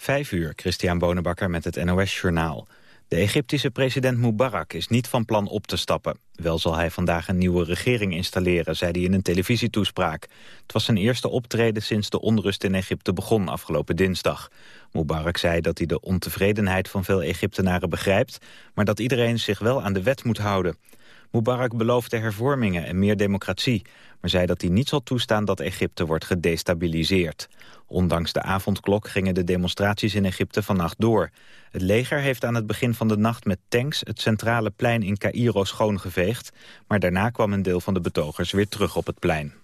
Vijf uur, Christian Bonenbakker met het NOS Journaal. De Egyptische president Mubarak is niet van plan op te stappen. Wel zal hij vandaag een nieuwe regering installeren, zei hij in een televisietoespraak. Het was zijn eerste optreden sinds de onrust in Egypte begon afgelopen dinsdag. Mubarak zei dat hij de ontevredenheid van veel Egyptenaren begrijpt... maar dat iedereen zich wel aan de wet moet houden. Mubarak beloofde hervormingen en meer democratie... maar zei dat hij niet zal toestaan dat Egypte wordt gedestabiliseerd. Ondanks de avondklok gingen de demonstraties in Egypte vannacht door. Het leger heeft aan het begin van de nacht met tanks... het centrale plein in Cairo schoongeveegd... maar daarna kwam een deel van de betogers weer terug op het plein.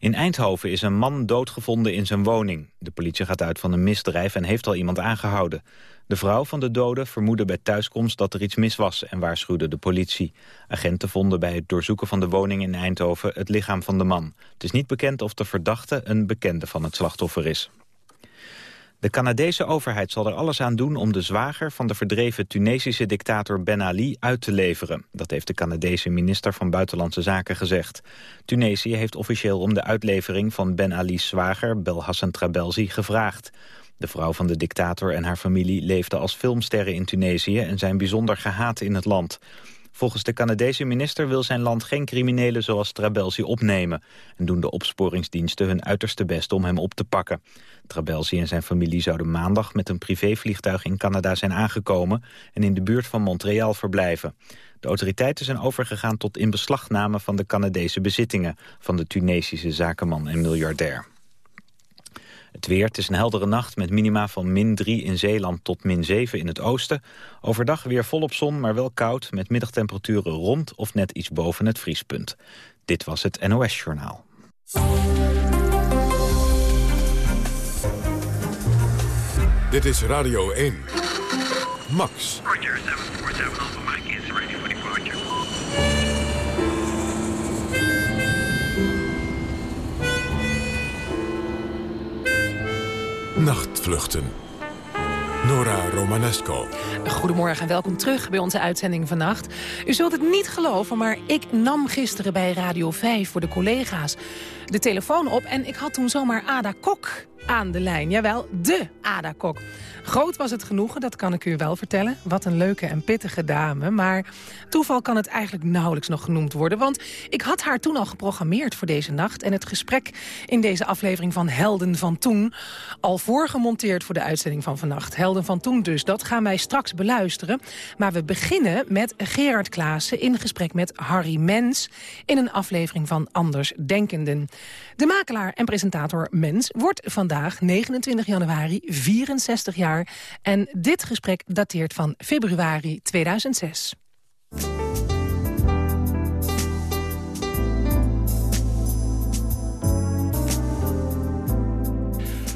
In Eindhoven is een man doodgevonden in zijn woning. De politie gaat uit van een misdrijf en heeft al iemand aangehouden. De vrouw van de dode vermoedde bij thuiskomst dat er iets mis was en waarschuwde de politie. Agenten vonden bij het doorzoeken van de woning in Eindhoven het lichaam van de man. Het is niet bekend of de verdachte een bekende van het slachtoffer is. De Canadese overheid zal er alles aan doen om de zwager van de verdreven Tunesische dictator Ben Ali uit te leveren. Dat heeft de Canadese minister van Buitenlandse Zaken gezegd. Tunesië heeft officieel om de uitlevering van Ben Ali's zwager Belhassan Trabelsi gevraagd. De vrouw van de dictator en haar familie leefden als filmsterren in Tunesië en zijn bijzonder gehaat in het land. Volgens de Canadese minister wil zijn land geen criminelen zoals Trabelsi opnemen... en doen de opsporingsdiensten hun uiterste best om hem op te pakken. Trabelsi en zijn familie zouden maandag met een privévliegtuig in Canada zijn aangekomen... en in de buurt van Montreal verblijven. De autoriteiten zijn overgegaan tot inbeslagname van de Canadese bezittingen... van de Tunesische zakenman en miljardair. Het weer, het is een heldere nacht met minima van min 3 in Zeeland tot min 7 in het oosten. Overdag weer volop zon, maar wel koud, met middagtemperaturen rond of net iets boven het vriespunt. Dit was het NOS Journaal. Dit is Radio 1. Max. Nachtvluchten. Nora Romanesco. Goedemorgen en welkom terug bij onze uitzending vannacht. U zult het niet geloven, maar ik nam gisteren bij Radio 5 voor de collega's de telefoon op... en ik had toen zomaar Ada Kok aan de lijn. Jawel, de Ada Kok. Groot was het genoegen, dat kan ik u wel vertellen. Wat een leuke en pittige dame. Maar toeval kan het eigenlijk nauwelijks nog genoemd worden. Want ik had haar toen al geprogrammeerd voor deze nacht. En het gesprek in deze aflevering van Helden van Toen... al voorgemonteerd voor de uitzending van vannacht. Helden van Toen dus, dat gaan wij straks beluisteren. Maar we beginnen met Gerard Klaassen in gesprek met Harry Mens... in een aflevering van Anders Denkenden. De makelaar en presentator Mens wordt vandaag, 29 januari, 64 jaar en dit gesprek dateert van februari 2006.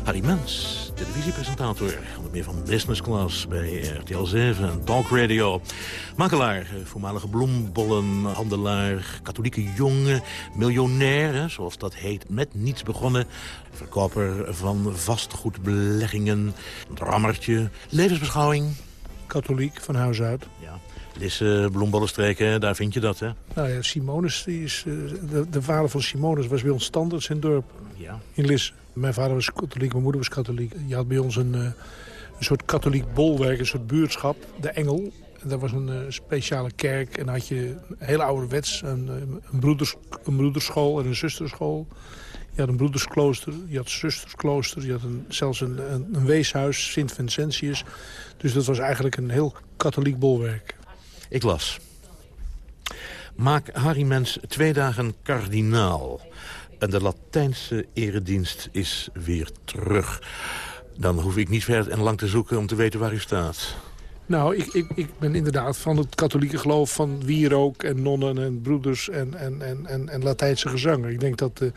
Harry Mens, televisiepresentator. Onder meer van Business Class bij RTL 7 en Talk Radio. Makelaar, eh, voormalige bloembollenhandelaar, katholieke jongen, miljonair, zoals dat heet, met niets begonnen. Verkoper van vastgoedbeleggingen, rammertje, levensbeschouwing. Katholiek van huis uit. Ja. Lisse, bloembollenstreken, daar vind je dat, hè? Nou ja, Simonus, die is, eh, de, de vader van Simonus was bij ons standaard in dorp. Ja. In Lisse. Mijn vader was katholiek, mijn moeder was katholiek. Je had bij ons een, eh, een soort katholiek bolwerk, een soort buurtschap, de Engel. En dat was een uh, speciale kerk. En had je hele ouderwets, een, een, broeders, een broederschool en een zusterschool. Je had een broedersklooster, je had zustersklooster, je had een, zelfs een, een, een weeshuis, Sint Vincentius. Dus dat was eigenlijk een heel katholiek bolwerk. Ik las. Maak Harry Mens twee dagen kardinaal. En de Latijnse eredienst is weer terug. Dan hoef ik niet ver en lang te zoeken om te weten waar u staat. Nou, ik, ik, ik ben inderdaad van het katholieke geloof van wierook en nonnen en broeders en, en, en, en, Latijnse gezangen. Ik denk dat uh,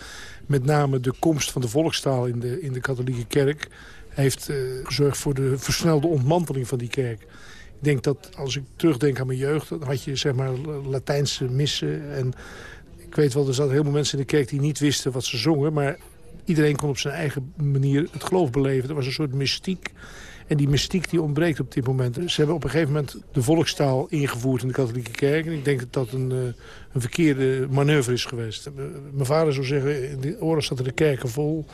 met name de komst van de volkstaal in de, in de katholieke kerk... heeft uh, gezorgd voor de versnelde ontmanteling van die kerk. Ik denk dat als ik terugdenk aan mijn jeugd... dan had je zeg maar Latijnse missen en ik weet wel, er zaten heel veel mensen in de kerk die niet wisten wat ze zongen. Maar iedereen kon op zijn eigen manier het geloof beleven. Er was een soort mystiek. En die mystiek die ontbreekt op dit moment. Ze hebben op een gegeven moment de volkstaal ingevoerd in de katholieke kerk. En ik denk dat dat een, uh, een verkeerde manoeuvre is geweest. Mijn vader zou zeggen, in de oorlog zaten de kerken vol.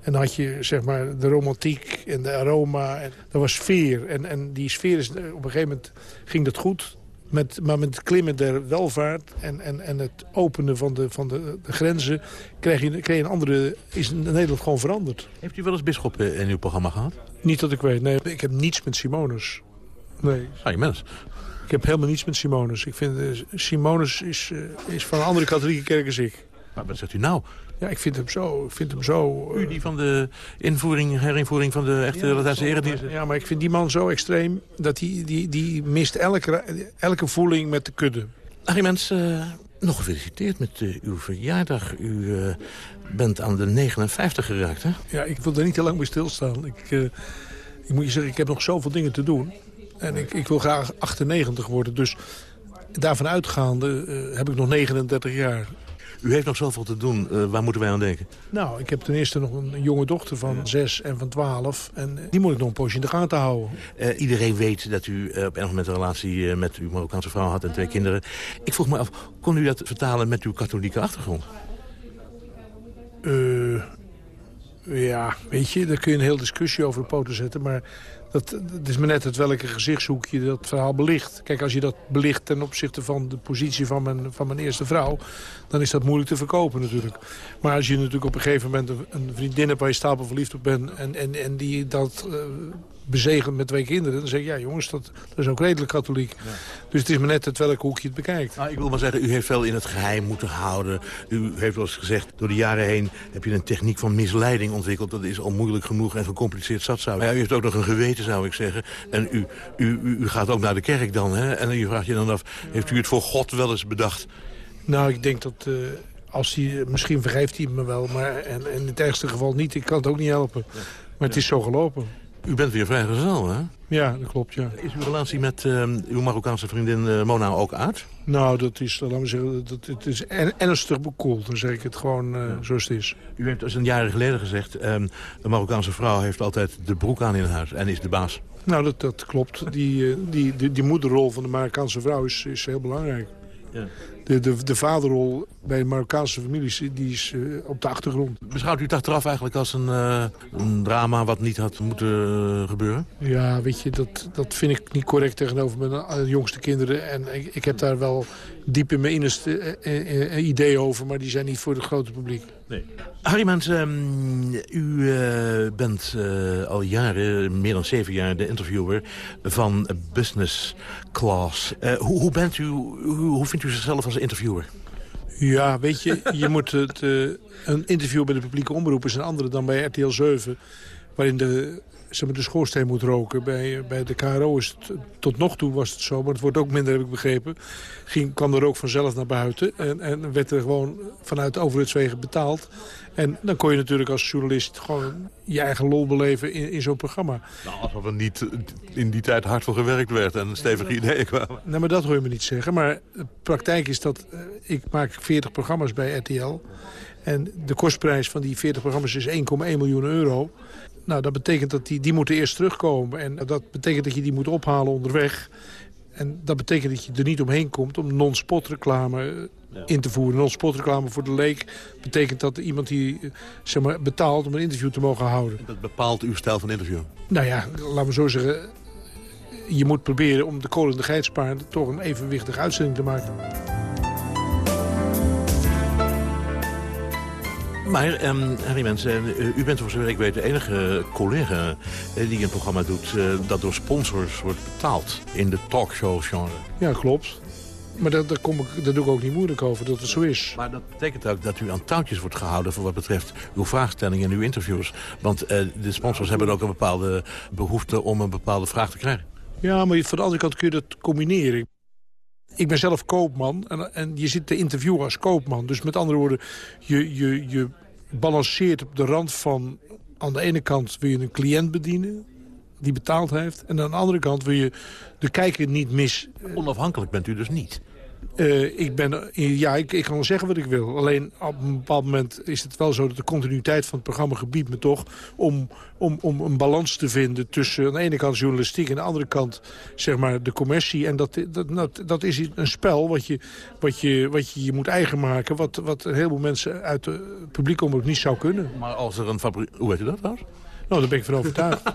En dan had je zeg maar de romantiek en de aroma. En er was sfeer. En, en die sfeer is, op een gegeven moment ging dat goed. Met, maar met het klimmen der welvaart en, en, en het openen van de, van de, de grenzen... Kreeg je, een andere, is Nederland gewoon veranderd. Heeft u wel eens bisschop in uw programma gehad? Niet dat ik weet, nee. Ik heb niets met Simonus. Nee. Ah, je mens. Ik heb helemaal niets met Simonus. Ik vind, uh, Simonus is, uh, is van een andere katholieke kerk als ik. Maar wat zegt u nou? Ja, ik vind hem zo... Ik vind hem zo uh... U die van de invoering, herinvoering van de echte ja, Latijnse eredienst? Ja, maar ik vind die man zo extreem... dat hij die, die mist elke, elke voeling met de kudde. Harry Mens, uh, nog gefeliciteerd met uh, uw verjaardag. U uh, bent aan de 59 geraakt, hè? Ja, ik wil er niet te lang bij stilstaan. Ik, ik moet je zeggen, ik heb nog zoveel dingen te doen. En ik, ik wil graag 98 worden. Dus daarvan uitgaande heb ik nog 39 jaar. U heeft nog zoveel te doen. Uh, waar moeten wij aan denken? Nou, ik heb ten eerste nog een jonge dochter van ja. 6 en van 12. En die moet ik nog een poosje in de gaten houden. Uh, iedereen weet dat u op een moment een relatie met uw Marokkaanse vrouw had en twee kinderen. Ik vroeg me af, kon u dat vertalen met uw katholieke achtergrond? ja, weet je, daar kun je een hele discussie over de poten zetten. Maar dat, dat is maar net het welke gezichtshoek je dat verhaal belicht. Kijk, als je dat belicht ten opzichte van de positie van mijn, van mijn eerste vrouw... dan is dat moeilijk te verkopen natuurlijk. Maar als je natuurlijk op een gegeven moment een, een vriendin hebt... waar je stapel verliefd op bent en, en, en die dat uh, bezegend met twee kinderen... dan zeg je, ja jongens, dat, dat is ook redelijk katholiek. Ja. Dus het is maar net het welke hoek je het bekijkt. Nou, ik wil maar zeggen, u heeft wel in het geheim moeten houden. U heeft wel eens gezegd, door de jaren heen heb je een techniek van misleiding ontwikkeld. Dat is al moeilijk genoeg en gecompliceerd zat zou. Ja, u heeft ook nog een geweten, zou ik zeggen. En u, u, u gaat ook naar de kerk dan, hè? En u vraagt je dan af, heeft u het voor God wel eens bedacht? Nou, ik denk dat... Uh als hij, misschien vergeeft hij me wel, maar en, en in het ergste geval niet. Ik kan het ook niet helpen. Maar het is zo gelopen. U bent weer vrijgezel, hè? Ja, dat klopt, ja. Is uw relatie met uh, uw Marokkaanse vriendin uh, Mona ook uit? Nou, dat is, laten we zeggen, dat, het is ernstig bekoeld. Dan zeg ik het gewoon uh, ja. zoals het is. U heeft dus een jaren geleden gezegd... Um, een Marokkaanse vrouw heeft altijd de broek aan in huis en is de baas. Nou, dat, dat klopt. Die, die, die, die moederrol van de Marokkaanse vrouw is, is heel belangrijk. Ja. De, de, de vaderrol bij de Marokkaanse families die is uh, op de achtergrond. Beschouwt u het achteraf eigenlijk als een, uh, een drama wat niet had moeten uh, gebeuren? Ja, weet je, dat, dat vind ik niet correct tegenover mijn jongste kinderen. En ik, ik heb daar wel diep in mijn innerste idee over, maar die zijn niet voor het grote publiek. Nee. Harry Mens, um, u bent al jaren, meer dan zeven jaar, de interviewer van Business Class. hoe, hoe, bent u, hoe, hoe vindt u zichzelf als interviewer? Ja, weet je, je moet het, uh, een interview bij de publieke omroep is een andere dan bij RTL 7... waarin de, zeg maar, de schoorsteen moet roken. Bij, bij de KRO is het, tot nog toe was het zo, maar het wordt ook minder, heb ik begrepen. Ging, kwam er ook vanzelf naar buiten en, en werd er gewoon vanuit overheidswegen betaald. En dan kon je natuurlijk als journalist gewoon je eigen lol beleven in, in zo'n programma. Nou, alsof er niet in die tijd hard voor gewerkt werd en stevige ideeën kwamen. Nee, maar dat hoor je me niet zeggen. Maar de praktijk is dat, uh, ik maak 40 programma's bij RTL. En de kostprijs van die 40 programma's is 1,1 miljoen euro. Nou, dat betekent dat die, die moeten eerst terugkomen. En dat betekent dat je die moet ophalen onderweg. En dat betekent dat je er niet omheen komt om non-spot reclame ja. in te voeren. Non-spot reclame voor de leek betekent dat iemand die zeg maar, betaalt om een interview te mogen houden. Dat bepaalt uw stijl van interview? Nou ja, laten we zo zeggen. Je moet proberen om de kolen en de geit sparen toch een evenwichtige uitzending te maken. Maar, um, Harry Mensen, u bent voor zover ik weet de enige collega die een programma doet... Uh, dat door sponsors wordt betaald in de talkshow-genre. Ja, klopt. Maar daar, daar, kom ik, daar doe ik ook niet moeilijk over, dat het zo is. Maar dat betekent ook dat u aan touwtjes wordt gehouden... voor wat betreft uw vraagstellingen en uw interviews. Want de sponsors hebben ook een bepaalde behoefte om een bepaalde vraag te krijgen. Ja, maar van de andere kant kun je dat combineren. Ik ben zelf koopman en, en je zit te interviewen als koopman. Dus met andere woorden, je, je, je balanceert op de rand van... aan de ene kant wil je een cliënt bedienen die betaald heeft. En aan de andere kant wil je de kijker niet mis... Onafhankelijk bent u dus niet? Uh, ik ben, ja, ik, ik kan zeggen wat ik wil. Alleen op een bepaald moment is het wel zo dat de continuïteit van het programma gebiedt me toch... om, om, om een balans te vinden tussen aan de ene kant journalistiek... en aan de andere kant zeg maar, de commercie. En dat, dat, dat, is een spel wat je, wat je, wat je, je moet eigen maken... Wat, wat een heleboel mensen uit het publiek omroep niet zou kunnen. Maar als er een fabriek... Hoe weet je dat trouwens? Nou, daar ben ik van overtuigd.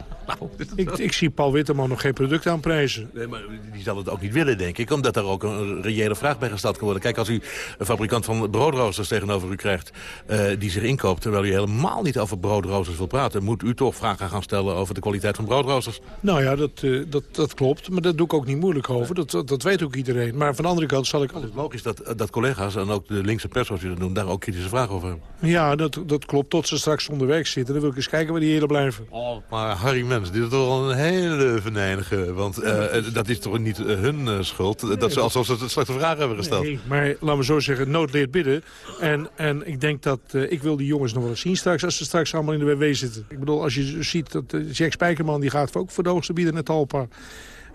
ik, ik, zie Paul Witteman nog geen product aanprijzen. Nee, maar die zal het ook niet willen, denk ik. Omdat daar ook een reële vraag bij gesteld kan worden. Kijk, als u een fabrikant van broodroosters tegenover u krijgt... Uh, die zich inkoopt, terwijl u helemaal niet over broodroosters wil praten... moet u toch vragen gaan stellen over de kwaliteit van broodroosters? Nou ja, dat, uh, dat, dat klopt. Maar dat doe ik ook niet moeilijk over. Dat, dat, dat weet ook iedereen. Maar van de andere kant zal ik... Het is logisch dat, dat collega's en ook de linkse pers, zoals u dat doen... daar ook kritische vragen over hebben. Ja, dat, dat klopt. Tot ze straks onder werk zitten. Dan wil ik eens kijken waar die heren Oh, maar Harry Mens, dit is toch wel een hele venijnige. Want uh, dat is toch niet hun schuld? Dat ze alsof ze het slechte vragen hebben gesteld. Nee, maar laten we zo zeggen, nood leert bidden. En, en ik denk dat, uh, ik wil die jongens nog wel eens zien straks... als ze straks allemaal in de WW zitten. Ik bedoel, als je ziet dat Jack Spijkerman... die gaat ook voor de hoogste bieden net Talpa.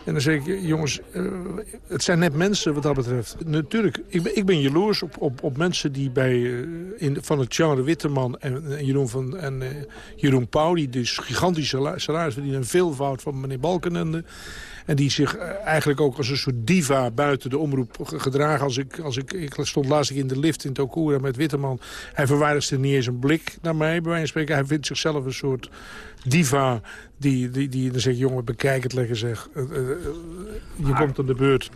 En dan zeg ik, jongens, uh, het zijn net mensen wat dat betreft. Natuurlijk, ik ben, ik ben jaloers op, op, op mensen die bij, uh, in, van het genre Witteman en, en Jeroen, van, en, uh, Jeroen Pauw... die dus gigantische salaris verdienen, een veelvoud van meneer Balkenende... En die zich eigenlijk ook als een soort diva buiten de omroep gedragen. Als ik, als ik, ik stond laatst in de lift in Tokura met Witteman. Hij verwaardigde niet eens een blik naar mij, bij wijze van spreken. Hij vindt zichzelf een soort diva die, die, die dan zegt... jongen, bekijk het lekker zeg. Uh, uh, je komt aan de beurt.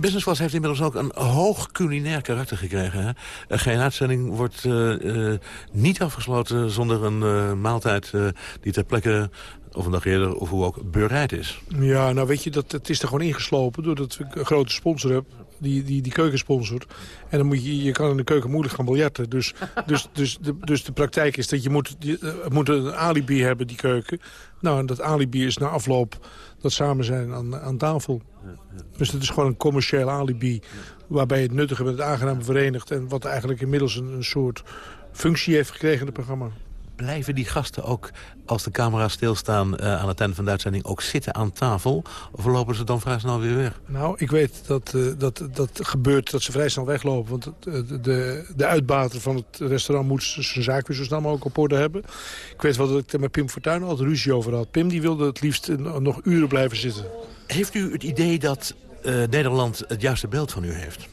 Business Class heeft inmiddels ook een hoog culinair karakter gekregen. Hè? Geen uitzending wordt uh, niet afgesloten zonder een maaltijd die ter plekke of een dag eerder, of hoe ook, bereid is. Ja, nou weet je, dat, het is er gewoon ingeslopen doordat ik een grote sponsor heb die, die, die keuken sponsort. En dan moet je, je kan in de keuken moeilijk gaan biljarten. Dus, dus, dus, de, dus de praktijk is dat je moet, je, moet een alibi hebben, die keuken. Nou, en dat alibi is na afloop dat samen zijn aan, aan tafel. Dus het is gewoon een commercieel alibi... waarbij het nuttige met het aangename verenigt... en wat eigenlijk inmiddels een, een soort functie heeft gekregen in het programma blijven die gasten ook, als de camera's stilstaan uh, aan het einde van de uitzending, ook zitten aan tafel? Of lopen ze dan vrij snel weer weg? Nou, ik weet dat uh, dat, dat gebeurt, dat ze vrij snel weglopen. Want de, de, de uitbater van het restaurant moet zijn zaak weer zo snel mogelijk op orde hebben. Ik weet wel dat ik er met Pim Fortuyn altijd ruzie over had. Pim die wilde het liefst nog uren blijven zitten. Heeft u het idee dat uh, Nederland het juiste beeld van u heeft?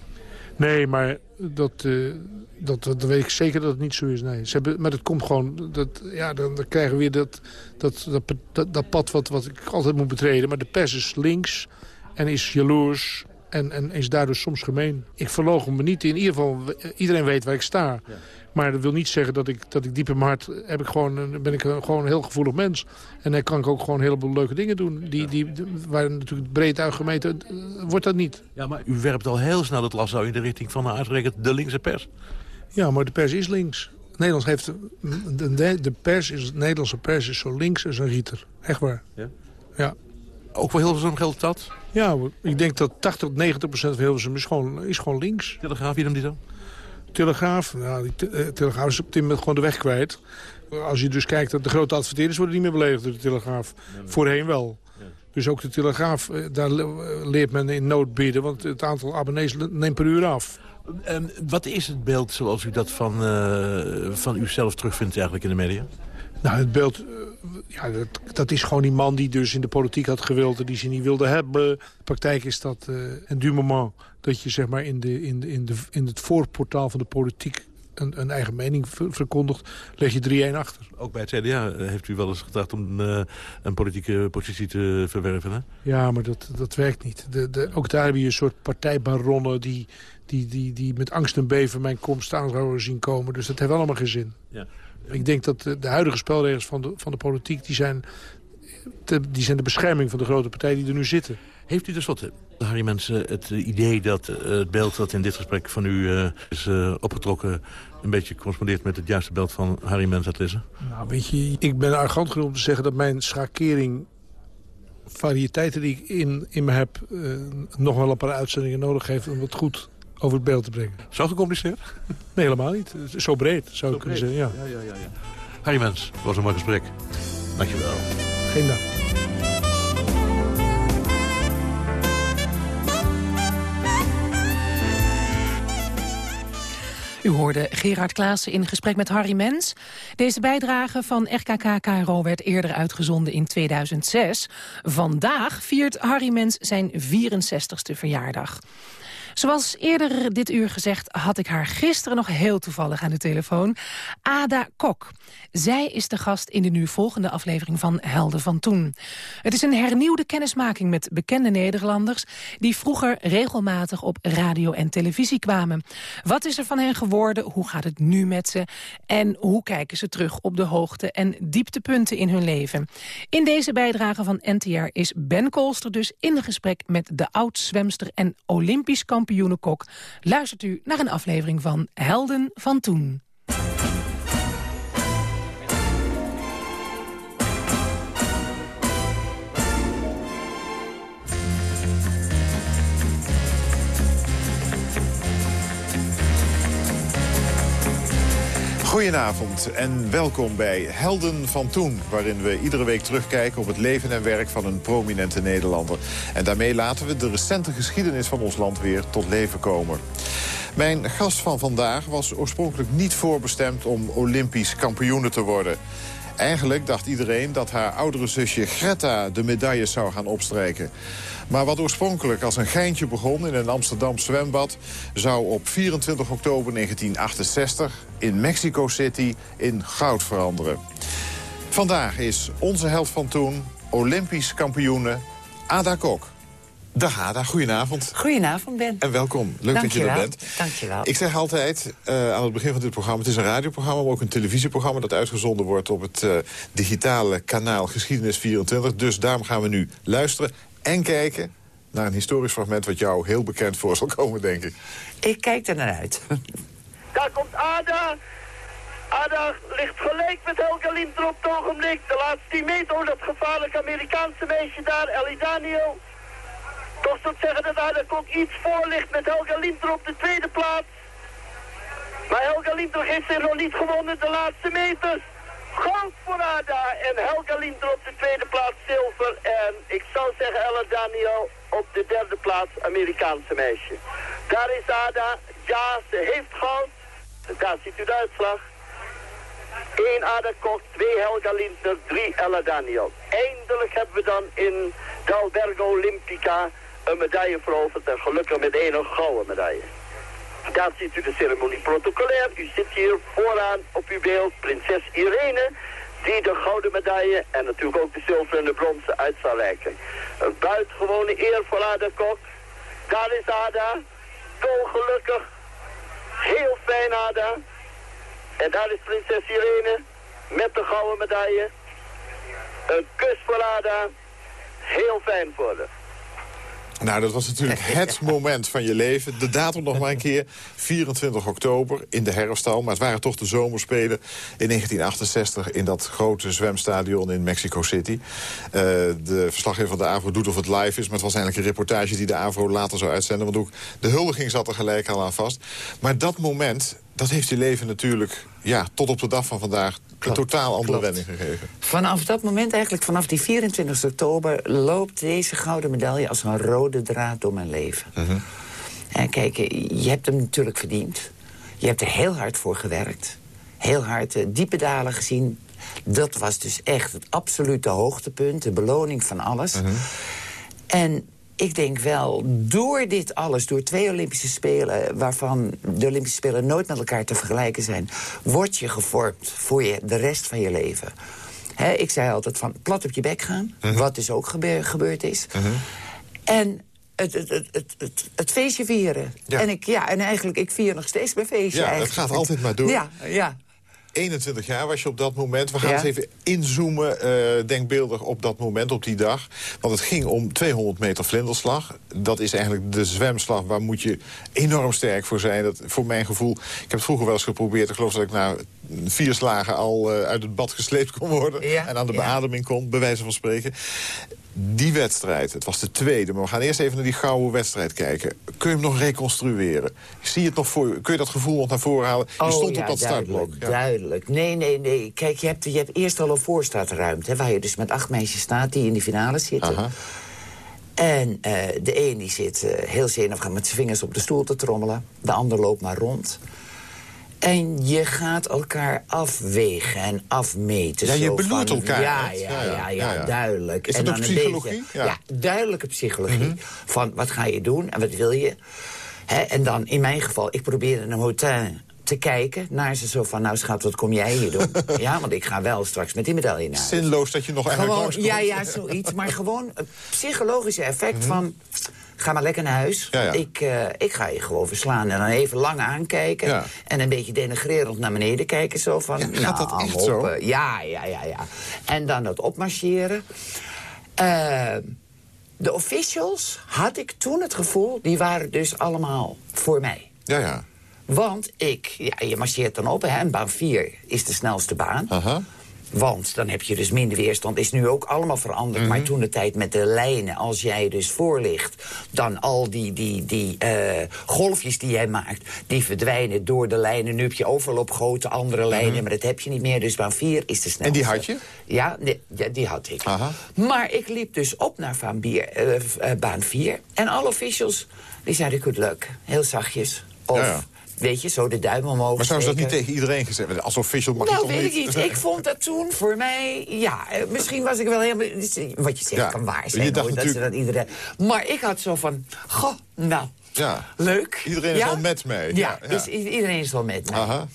Nee, maar dat, uh, dat, dat, weet ik zeker dat het niet zo is. Nee. Ze hebben, maar dat komt gewoon... Dat, ja, dan, dan krijgen we weer dat, dat, dat, dat, pad wat, wat ik altijd moet betreden. Maar de pers is links en is jaloers en, en is daardoor soms gemeen. Ik verloog me niet. In ieder geval, iedereen weet waar ik sta. Ja. Maar dat wil niet zeggen dat ik, dat ik diep in mijn hart... Heb ik gewoon, ben ik gewoon een heel gevoelig mens. En dan kan ik ook gewoon een heleboel leuke dingen doen. Die, die, waar natuurlijk breed uitgemeten wordt dat niet. Ja, maar u werpt al heel snel het lasso in de richting van uitgerekend de linkse pers. Ja, maar de pers is links. Nederlands heeft, de, de, pers is, de Nederlandse pers is zo links als een rieter. Echt waar. Ja? Ja. Ook voor Hilversum geldt dat? Ja, ik denk dat 80 90 procent van Hilversum is gewoon, is gewoon links. Telegraaf, je hem die zo? Telegraaf, nou, die te, uh, Telegraaf is op dit moment gewoon de weg kwijt. Als je dus kijkt, dat de grote adverteerders worden niet meer beledigd door de Telegraaf. Ja, Voorheen wel. Ja. Dus ook de Telegraaf, daar leert men in nood bieden. Want het aantal abonnees neemt per uur af. Um, wat is het beeld zoals u dat van, uh, van uzelf terugvindt eigenlijk in de media? Nou, het beeld, ja, dat, dat, is gewoon die man die dus in de politiek had gewild... en die ze niet wilde hebben. De praktijk is dat uh, een du moment dat je zeg maar in, de, in, de, in, de, in het voorportaal van de politiek een, een, eigen mening verkondigt, leg je 3-1 achter. Ook bij het CDA heeft u wel eens gedacht om uh, een politieke positie te verwerven, hè? Ja, maar dat, dat werkt niet. De, de, ook daar heb je een soort partijbaronnen die, die, die, die met angst en beven mijn komst aan zouden zien komen. Dus dat heeft allemaal geen zin. Ja. Ik denk dat de, huidige spelregels van de, van de politiek... Die zijn, te, die zijn de bescherming van de grote partijen die er nu zitten. Heeft u tenslotte, Harry Mensen, het idee dat uh, het beeld dat in dit gesprek van u uh, is uh, opgetrokken... een beetje correspondeert met het juiste beeld van Harry Mens uit Lissen? Nou, weet je, ik ben arrogant genoeg om te zeggen dat mijn schakering... variëteiten die ik in, in me heb, nog wel een paar uitzendingen nodig heeft... om het goed over het beeld te brengen. Zo gecompliceerd? Nee, helemaal niet. Zo breed, zou ik kunnen zeggen, ja. ja, ja, ja, ja. Harry Mens, het was een mooi gesprek. Dankjewel. Geen dank. U hoorde Gerard Klaassen in gesprek met Harry Mens. Deze bijdrage van RKK KRO werd eerder uitgezonden in 2006. Vandaag viert Harry Mens zijn 64ste verjaardag. Zoals eerder dit uur gezegd had ik haar gisteren nog heel toevallig aan de telefoon. Ada Kok. Zij is de gast in de nu volgende aflevering van Helden van Toen. Het is een hernieuwde kennismaking met bekende Nederlanders... die vroeger regelmatig op radio en televisie kwamen. Wat is er van hen geworden? Hoe gaat het nu met ze? En hoe kijken ze terug op de hoogte- en dieptepunten in hun leven? In deze bijdrage van NTR is Ben Kolster dus in gesprek... met de oud-zwemster en Olympisch kampioenenkok. Luistert u naar een aflevering van Helden van Toen. Goedenavond en welkom bij Helden van Toen... waarin we iedere week terugkijken op het leven en werk van een prominente Nederlander. En daarmee laten we de recente geschiedenis van ons land weer tot leven komen. Mijn gast van vandaag was oorspronkelijk niet voorbestemd om Olympisch kampioene te worden. Eigenlijk dacht iedereen dat haar oudere zusje Greta de medailles zou gaan opstrijken. Maar wat oorspronkelijk als een geintje begon in een Amsterdam zwembad... zou op 24 oktober 1968 in Mexico City in goud veranderen. Vandaag is onze held van toen, Olympisch kampioene Ada Kok. Dag Ada, goedenavond. Goedenavond, Ben. En welkom. Leuk dat je er bent. Dankjewel. Ik zeg altijd uh, aan het begin van dit programma... het is een radioprogramma, maar ook een televisieprogramma... dat uitgezonden wordt op het uh, digitale kanaal Geschiedenis 24. Dus daarom gaan we nu luisteren en kijken naar een historisch fragment... wat jou heel bekend voor zal komen, denk ik. Ik kijk er naar uit. Daar komt Ada. Ada ligt gelijk met Helga Linter op het ogenblik. De laatste 10 meter, oh, dat gevaarlijke Amerikaanse meisje daar, Ellie Daniel. Toch zou zeggen dat Ada ook iets voor ligt met Helga Linter op de tweede plaats. Maar Helga Linter heeft zich nog niet gewonnen de laatste meters. Goud voor Ada en Helga Linter op de tweede plaats zilver. En ik zou zeggen Ella Daniel op de derde plaats Amerikaanse meisje. Daar is Ada. Ja, ze heeft goud. Daar ziet u de uitslag. 1 Ada Kok, 2 Helga Lindner, 3 Ella Daniel. Eindelijk hebben we dan in Dalbergo Olympica een medaille veroverd. En gelukkig met één gouden medaille. Daar ziet u de ceremonie protocolair. U zit hier vooraan op uw beeld prinses Irene... die de gouden medaille en natuurlijk ook de zilveren en de bronzen uit zal reiken. Een buitengewone eer voor Ada Kok. Daar is Ada. Dolgelukkig. Heel fijn Ada. En daar is prinses Irene met de gouden medaille. Een kus voor Ada. Heel fijn voor haar. Nou, dat was natuurlijk het moment van je leven. De datum nog maar een keer. 24 oktober in de herfstal. Maar het waren toch de zomerspelen in 1968... in dat grote zwemstadion in Mexico City. Uh, de verslaggever van de AVRO doet of het live is... maar het was eigenlijk een reportage die de AVRO later zou uitzenden. Want ook de huldiging zat er gelijk al aan vast. Maar dat moment, dat heeft je leven natuurlijk... ja, tot op de dag van vandaag een totaal andere wending gegeven. Vanaf dat moment, eigenlijk vanaf die 24 oktober... loopt deze gouden medaille als een rode draad door mijn leven. Mhm. En kijk, je hebt hem natuurlijk verdiend. Je hebt er heel hard voor gewerkt. Heel hard uh, diepe dalen gezien. Dat was dus echt het absolute hoogtepunt. De beloning van alles. Mhm. En ik denk wel, door dit alles, door twee Olympische Spelen... waarvan de Olympische Spelen nooit met elkaar te vergelijken zijn... word je gevormd voor je, de rest van je leven. ik zei altijd van plat op je bek gaan, Mhm. wat dus ook gebeur- gebeurd is. En het, het, het, het, het, het feestje vieren. Ja. En, ik, ja, en eigenlijk, ik vier nog steeds mijn feestje. Ja, het gaat altijd maar door. Ja, ja. 21 jaar was je op dat moment. We gaan Ja. eens even inzoomen, eh, denkbeeldig, op dat moment, op die dag. Want het ging om 200 meter vlinderslag. Dat is eigenlijk de zwemslag waar moet je enorm sterk voor zijn. Dat, voor mijn gevoel, ik heb het vroeger wel eens geprobeerd. Ik geloof dat ik na vier slagen al eh, uit het bad gesleept kon worden. Ja, en aan de ja. beademing kon, bij wijze van spreken. Die wedstrijd, het was de tweede, maar we gaan eerst even naar die gouden wedstrijd kijken. Kun je hem nog reconstrueren? Zie je het nog voor je? Kun je dat gevoel nog naar voren halen? Je Oh, stond ja, op dat startblok. Duidelijk, Ja. duidelijk. Nee, nee, nee. Kijk, je hebt, je hebt eerst al een voorstartruimte... Hè, waar je dus met acht meisjes staat die in die finale zitten. Aha. En eh, de een die zit eh, heel zenuwachtig met zijn vingers op de stoel te trommelen. De ander loopt maar rond. En je gaat elkaar afwegen en afmeten. Ja, je beloert elkaar Ja, ja, ja, ja, ja. duidelijk. Is en dat dan ook een psychologie? beetje- Ja. duidelijke psychologie. Van wat ga je doen en wat wil je? En dan in mijn geval, ik probeerde een hotel te kijken naar ze zo van... nou schat, wat kom jij hier doen? ja, want ik ga wel straks met die medaille naar huis. Zinloos dat je nog eigenlijk Gewoon, langskomt. ja, ja, zoiets. Maar gewoon het psychologische effect van... Ga maar lekker naar huis. Mhm. Ja, ja. Ik, eh, ik ga je gewoon verslaan. En dan even lang aankijken. Ja. En een beetje denigrerend naar beneden kijken. Zo van, Ja, gaat dat nou, echt op, zo? ja, ja, ja, ja. En dan dat opmarcheren. Eh, de officials had ik toen het gevoel... die waren dus allemaal voor mij. Ja, ja. Want ik, ja, je marcheert dan op, hè, en baan 4 is de snelste baan. Aha. Want dan heb je dus minder weerstand. Is nu ook allemaal veranderd. Mhm. Maar toen de tijd met de lijnen, als jij dus voor ligt... dan al die, die, die eh, golfjes die jij maakt, die verdwijnen door de lijnen. Nu heb je overal opgoten andere lijnen, maar dat heb je niet meer. Dus baan 4 is de snelste. Mhm. En die had je? Ja, die, ja, die had ik. Aha. Maar ik liep dus op naar baan, bier, eh, eh, baan 4. En alle officials, die zeiden good luck. Heel zachtjes. Of, Ja, ja. Weet je, zo de duim omhoog Maar zou ze dat niet tegen iedereen gezegd hebben? Als official mag Nou, weet ik niet. Ik vond dat toen voor mij... Ja, eh, misschien was ik wel helemaal... Wat je zegt Ja. kan waar Je zijn, dacht hoor, dat ze dat natuurlijk- iedereen... Maar ik had zo van... Goh, nou, Ja. leuk. Iedereen is ja? wel met mij. Ja, Ja, ja. Is, i- iedereen is wel met mij. Aha.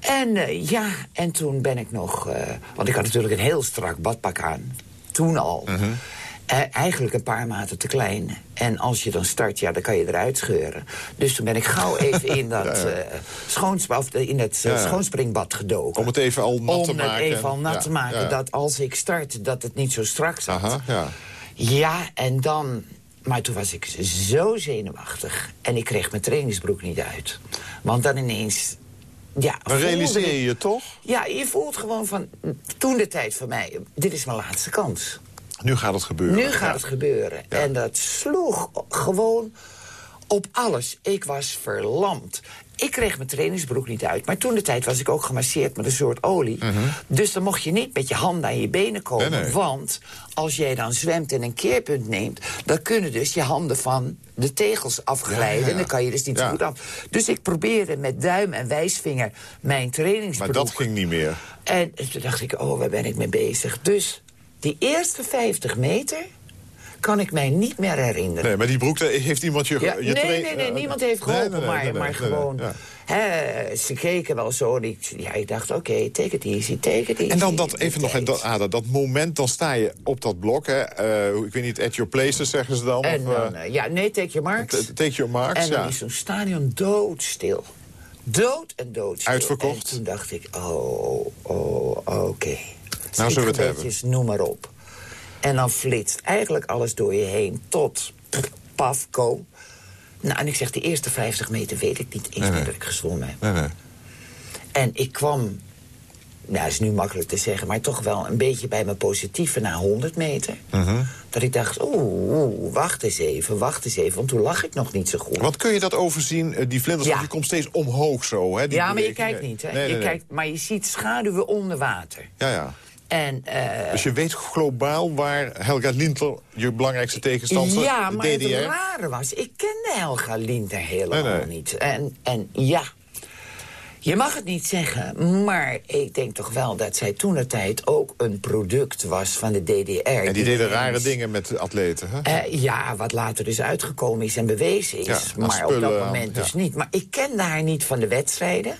En eh, ja, en toen ben ik nog... eh, want ik had natuurlijk een heel strak badpak aan. Toen al. Mhm. Eh, eigenlijk een paar maten te klein. En als je dan start, ja, dan kan je eruit scheuren. Dus toen ben ik gauw even in dat, Ja, ja. eh, schoons- of in het eh, Ja, schoonspringbad gedoken. Om het even al nat Om te het maken. even al nat te maken. Dat als ik start, dat het niet zo strak zat. Aha, ja. Ja, en dan... Maar toen was ik zo zenuwachtig. En ik kreeg mijn trainingsbroek niet uit. Want dan ineens... Ja, realiseer je je toch? Ja, je voelt gewoon van... Toen de tijd van mij, dit is mijn laatste kans. Nu gaat het gebeuren. Nu gaat het gebeuren. Ja. En dat sloeg gewoon op alles. Ik was verlamd. Ik kreeg mijn trainingsbroek niet uit. Maar toen de tijd was ik ook gemasseerd met een soort olie. Dus dan mocht je niet met je handen aan je benen komen. Mhm. Nee, nee. Want als jij dan zwemt en een keerpunt neemt... dan kunnen dus je handen van de tegels afglijden. Ja, ja. En dan kan je dus niet Ja. zo goed af. Dus ik probeerde met duim en wijsvinger mijn trainingsbroek... Maar dat ging niet meer. En toen dacht ik, oh, waar ben ik mee bezig? Dus die eerste 50 meter kan ik mij niet meer herinneren. Nee, maar die broek, heeft iemand je... Ja, je nee, nee, nee, eh, niemand heeft nee, geholpen, nee, nee, maar, maar gewoon... ja. Hè, ze keken wel zo en ik, ja, ik dacht, oké, take it easy, take it easy. En dan dat, even nog, dat, Ada, dat moment, dan sta je op dat blok. Hè, eh, ik weet niet, at your places zeggen ze dan. En of, eh, dan, eh, ja, nee, take your marks. take your marks, En dan ja. is zo'n stadion doodstil. Dood en doodstil. Uitverkocht? En toen dacht ik, oh, oh, oké. Nou Schietgebedjes, noem maar op. En dan flitst eigenlijk alles door je heen tot paf, ko. Nou, en ik zeg, de eerste 50 meter weet ik niet eens Nee, meer nee. dat ik gezwommen heb. Nee. En ik kwam, nou is nu makkelijk te zeggen... maar toch wel een beetje bij mijn positieve na 100 meter. Mhm. Dat ik dacht, oeh, wacht eens even, wacht eens even... want toen lag ik nog niet zo goed. Wat kun je dat overzien, eh, die vlinders, Ja. die komt steeds omhoog zo. Hè, die ja, maar je kijkt niet, hè? Je. Kijkt, maar je ziet schaduwen onder water. Ja, ja. En, eh, Dus je weet globaal waar Helga Lindler, je belangrijkste tegenstander, ja, de maar DDR... het rare was, ik kende Helga Linter helemaal Nee, nee. niet. En, en ja, je mag het niet zeggen, maar ik denk toch wel dat zij toen de tijd ook een product was van de DDR. En die deden rare dingen met atleten, hè? Eh, ja, wat later dus uitgekomen is en bewezen is. Ja, maar op dat moment dus ja. niet. Maar ik kende haar niet van de wedstrijden.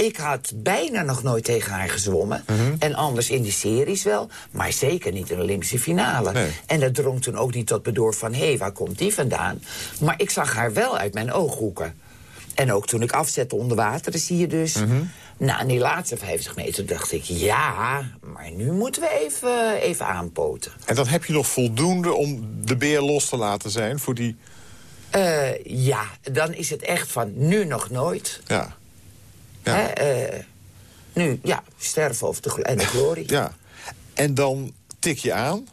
Ik had bijna nog nooit tegen haar gezwommen. Mhm. En anders in de series wel. Maar zeker niet in de Olympische finale. Nee. En dat drong toen ook niet tot bedoor van... hé, waar komt die vandaan? Maar ik zag haar wel uit mijn ooghoeken. En ook toen ik afzette onder water, zie je dus... Mhm. Na die laatste 50 meter dacht ik... ja, maar nu moeten we even, even aanpoten. En dan heb je nog voldoende om de beer los te laten zijn voor die... Eh, ja, dan is het echt van nu nog nooit. Ja. Ja. Hè, eh, nu, ja, sterven of de, en de glorie. Ja. En dan tik je aan.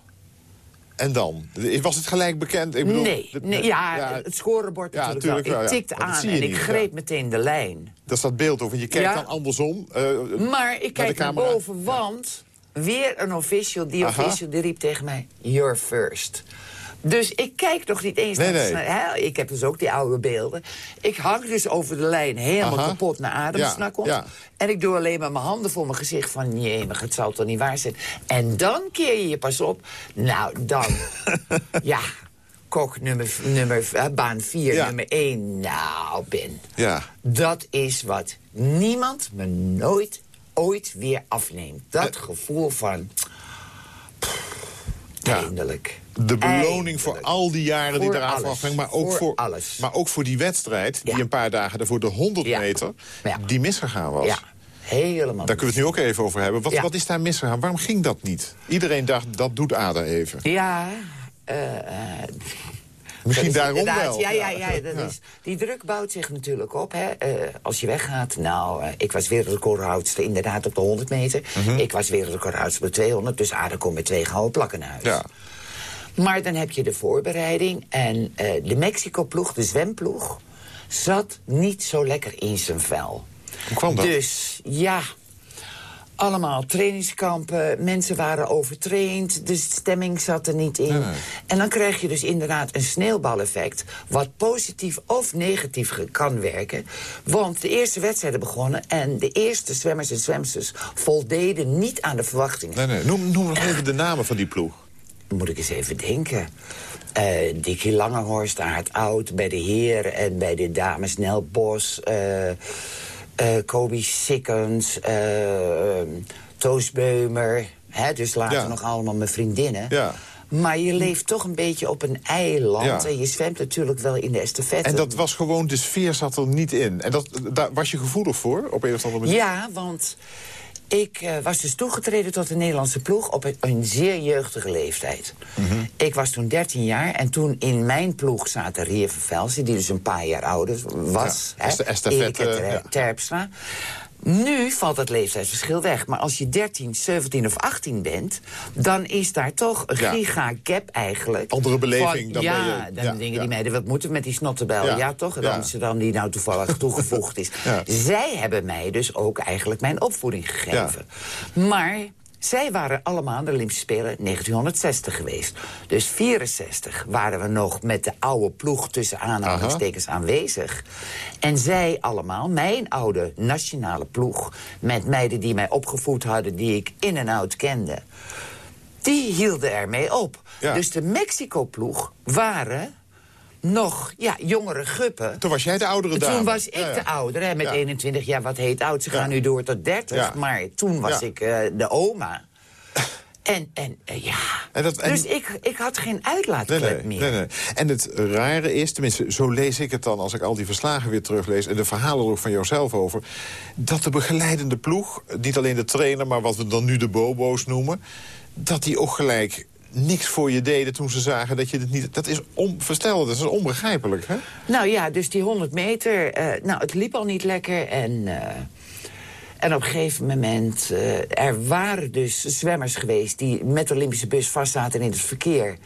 En dan? Was het gelijk bekend? Ik bedoel, nee, ja, het scorebord Ja, natuurlijk tuurlijk wel. Ik tikte aan en ik niet, greep meteen de lijn. Dat staat beeld over. Je kijkt dan andersom. eh, Maar ik kijk naar boven, want weer een official, die Aha. official die riep tegen mij... You're first. Dus ik kijk nog niet eens Nee, naar nee. hè, Ik heb dus ook die oude beelden. Ik hang dus over de lijn helemaal Aha. kapot naar ademsnak Ja, ja. En ik doe alleen maar mijn handen voor mijn gezicht van... jemig, het zal toch niet waar zijn. En dan keer je je pas op. Nou, dan... ja, kok nummer, nummer, eh, baan 4, Ja. nummer 1. Nou, Ben, Ja. dat is wat niemand me nooit, ooit weer afneemt. Dat gevoel van... Ja. Eindelijk. De beloning voor Eindelijk. al die jaren die eraan alles. afhangen. Maar ook Voor voor, alles. Maar ook voor die wedstrijd die een paar dagen daarvoor de 100 Ja. meter... Ja. die misgegaan was. Ja, helemaal. Daar kunnen we het nu ook even over hebben. Wat, wat is daar misgegaan? Waarom ging dat niet? Iedereen dacht, dat doet Ada even. Ja, eh, eh, Misschien daarom wel. Ja, ja, ja, dat Ja. Is, die druk bouwt zich natuurlijk op. Hè. Eh, als je weggaat, nou, eh, ik was wereldrecordhoudster inderdaad op de 100 meter. Mhm. Ik was wereldrecordhoudster op de 200, dus Ada komt met twee gouden plakken naar huis. Ja. Maar dan heb je de voorbereiding en eh, de Mexico-ploeg, de zwemploeg... zat niet zo lekker in zijn vel. Hoe kwam dat? Dus ja, allemaal trainingskampen, mensen waren overtraind... de stemming zat er niet in. Nee. En dan krijg je dus inderdaad een sneeuwbaleffect... wat positief of negatief kan werken. Want de eerste wedstrijden begonnen... en de eerste zwemmers en zwemsters voldeden niet aan de verwachtingen. Nee, nee. Noem, noem nog even de namen van die ploeg. Moet ik eens even denken. Eh Dickie Langehorst, Aard Oud, bij de heren en bij de dames Nel Bos... eh eh Kobe Sikkens, Toos Beumer. Hè, dus later Ja. nog allemaal mijn vriendinnen. Ja. Maar je leeft toch een beetje op een eiland. Ja. En je zwemt natuurlijk wel in de estafette. En dat was gewoon, de sfeer zat er niet in. En dat, daar was je gevoelig voor, op een of andere manier? Ja, want ik eh, was dus toegetreden tot de Nederlandse ploeg op een, een zeer jeugdige leeftijd. Mhm. Ik was toen 13 jaar en toen in mijn ploeg zaten Ria Vervelsen... die dus een paar jaar ouder was. Ja, hè, esta- estafette, Erika Ter- ja. Terpstra. Nu valt het leeftijdsverschil weg. Maar als je 13, 17 of 18 bent... dan is daar toch een Ja. giga gap eigenlijk. Andere beleving, Van, dan ja, ben je- dan ja, ja. die meiden... wat moeten we met die snottenbel? Ja. Ja, toch? En Ja. Amsterdam die nou toevallig toegevoegd is. Zij hebben mij dus ook eigenlijk mijn opvoeding gegeven. Maar zij waren allemaal aan de Olympische Spelen 1960 geweest. Dus 64 waren we nog met de oude ploeg tussen aanhalingstekens aanwezig. En zij allemaal, mijn oude nationale ploeg... met meiden die mij opgevoed hadden, die ik in en out kende... die hielden ermee op. Ja. Dus de Mexico-ploeg waren nog ja, jongere guppen... Toen was jij de oudere dame. Toen was ik Ja, ja. de oudere, hè, met Ja. 21 jaar, wat heet oud. Ze gaan nu door tot 30, Ja. maar toen was ik eh, de oma. En, en eh, ja, En dat- en- dus ik, ik had geen Nee, uitlaatklep nee, meer. nee, nee. En het rare is, tenminste zo lees ik het dan... als ik al die verslagen weer teruglees... en de verhalen er ook van jouzelf over... dat de begeleidende ploeg, niet alleen de trainer... maar wat we dan nu de bobo's noemen... dat die ook gelijk niks voor je deden toen ze zagen dat je het niet... Dat is onvoorstelbaar, dat is onbegrijpelijk, hè? Nou ja, dus die 100 meter, eh, nou, het liep al niet lekker. En, eh, en op een gegeven moment, eh, er waren dus zwemmers geweest... die met de Olympische bus vastzaten in het verkeer...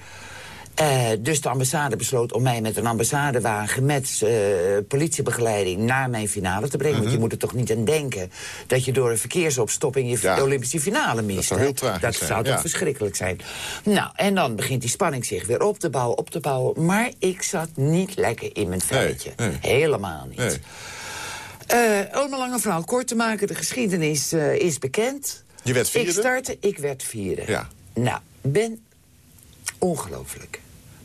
Eh, dus de ambassade besloot om mij met een ambassadewagen... met eh, politiebegeleiding naar mijn finale te brengen. Want je moet er toch niet aan denken... dat je door een verkeersopstopping je Mhm. Ja. Olympische finale mist. zou hè? heel tragisch Dat zijn, zou toch verschrikkelijk zijn. Nou, en dan begint die spanning zich weer op te bouwen, op te bouwen. Maar ik zat niet lekker in mijn velletje. nee. Helemaal niet. Nee. Eh, om een lange verhaal kort te maken, de geschiedenis is bekend. Je werd vierde? Ik startte, ik werd vierde. Ja. Nou, ben ongelooflijk.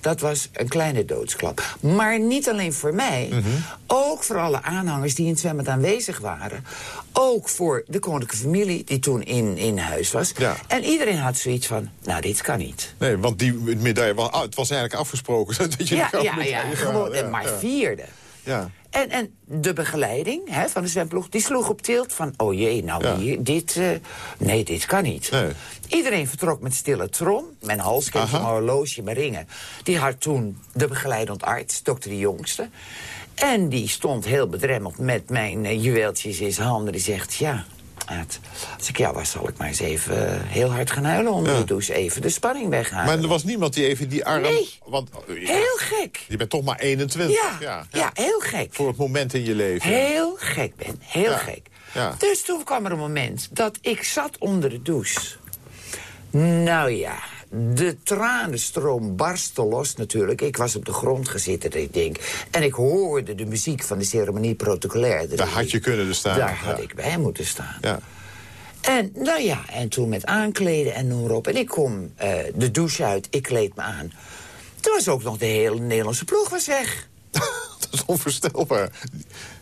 Dat was een kleine doodsklap. Maar niet alleen voor mij, Mhm. ook voor alle aanhangers die in het zwembad aanwezig waren. Ook voor de koninklijke familie die toen in, in huis was. Ja. En iedereen had zoiets van, nou, dit kan niet. Nee, want die medaille... was- ah, het was eigenlijk afgesproken dat je Ja, ja, ja, gewoon, maar vierde. Ja. En, en de begeleiding hè, van de zwemploeg, die sloeg op tilt van... oh jee, nou Ja. hier, dit... eh, nee, dit kan niet. Nee. Iedereen vertrok met stille trom. Mijn halsketting, mijn horloge, mijn ringen. Die had toen de begeleidend arts, dokter de Jongste. En die stond heel bedremmeld met mijn eh, juweeltjes in zijn handen. Die zegt, ja, Aad, als ik jou was, zal ik maar eens even eh, heel hard gaan huilen onder Ja. de douche. Even de spanning weghalen. Maar er was niemand die even die arm... Nee. Want, ja, Heel gek. Je bent toch maar 21. Ja, ja, heel gek. Voor het moment in je leven. Heel gek ben, heel Ja, gek. ja. Dus toen kwam er een moment dat ik zat onder de douche. Nou ja, De tranenstroom barstte los natuurlijk. Ik was op de grond gezeten, ik denk. En ik hoorde de muziek van de ceremonie protocolaire. Daar had je kunnen staan. Daar had ik bij moeten staan. Ja. En nou ja, en toen met aankleden en noem op. En ik kom uh, de douche uit, ik kleed me aan. Toen was ook nog de hele Nederlandse ploeg was weg. dat is onvoorstelbaar.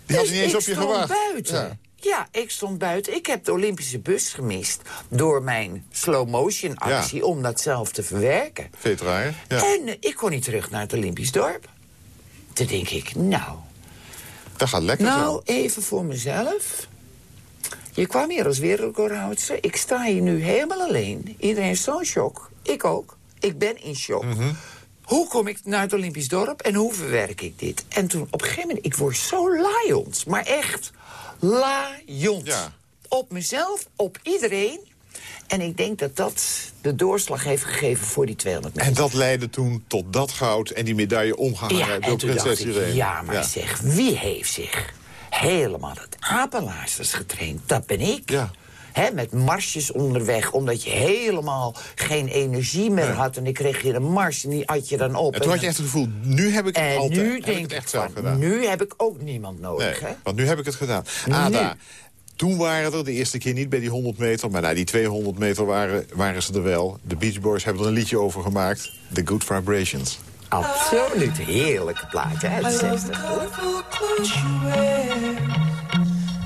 Die had dus niet eens op je gewacht. buiten. Ja. Ja, ik stond buiten. Ik heb de Olympische bus gemist door mijn slow-motion actie... om dat zelf te verwerken. Vetraar, ja. En uh, ik kon niet terug naar het Olympisch dorp. Toen denk ik, nou... Dat gaat lekker Nou, zo. even voor mezelf. Je kwam hier als wereldrecordhoudster. Ik sta hier nu helemaal alleen. Iedereen is zo'n shock. Ik ook. Ik ben in shock. Mhm. Hoe kom ik naar het Olympisch dorp en hoe verwerk ik dit? En toen op een gegeven moment, ik word zo lions. Maar echt, lions. Ja. Op mezelf, op iedereen. En ik denk dat dat de doorslag heeft gegeven voor die 200 meter. En dat leidde toen tot dat goud en die medaille omgehangen ja, door prinses Irene. ja, maar zeg, wie heeft zich helemaal het apenlaarsters getraind? Dat ben ik. Ja. Hè, met marsjes onderweg, omdat je helemaal geen energie meer had. En ik kreeg hier een mars en die at je dan op. En toen had je echt het gevoel, nu heb ik het en altijd. nu heb ik denk het ik echt zelf van, gedaan. nu heb ik ook niemand Nee, nodig. Hè? want nu heb ik het gedaan. Ada, toen waren er de eerste keer niet bij die 100 meter... maar na die 200 meter waren, waren ze er wel. De Beach Boys hebben er een liedje over gemaakt. The Good Vibrations. Absoluut, heerlijke plaatje de 60.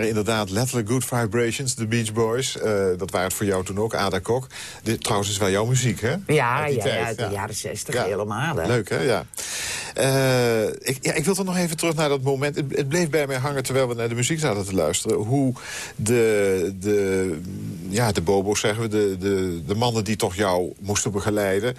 Waren inderdaad letterlijk Good Vibrations, de Beach Boys. Eh, dat waren het voor jou toen ook, Ada Kok. Dit trouwens is wel jouw muziek, hè? Ja, Uit ja, tijd, ja, uit de jaren zestig Ja. helemaal. Hè. Leuk, hè? Ja. Eh, ik, ja. Ik wil toch nog even terug naar dat moment. Het, het bleef bij mij hangen terwijl we naar de muziek zaten te luisteren. Hoe de, de, ja, de bobo's, zeggen we, de, de, de mannen die toch jou moesten begeleiden...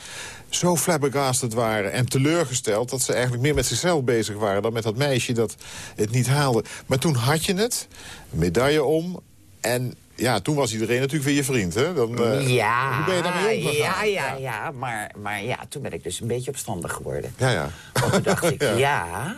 zo flabbergasted waren en teleurgesteld... dat ze eigenlijk meer met zichzelf bezig waren dan met dat meisje dat het niet haalde. Maar toen had je het, medaille om... en ja, toen was iedereen natuurlijk weer je vriend, hè? Dan, eh, ja, Hoe ben je daarmee omgegaan? Ja, ja, ja. Maar, maar ja, toen ben ik dus een beetje opstandig geworden. Ja, ja. Want toen dacht ik, ja...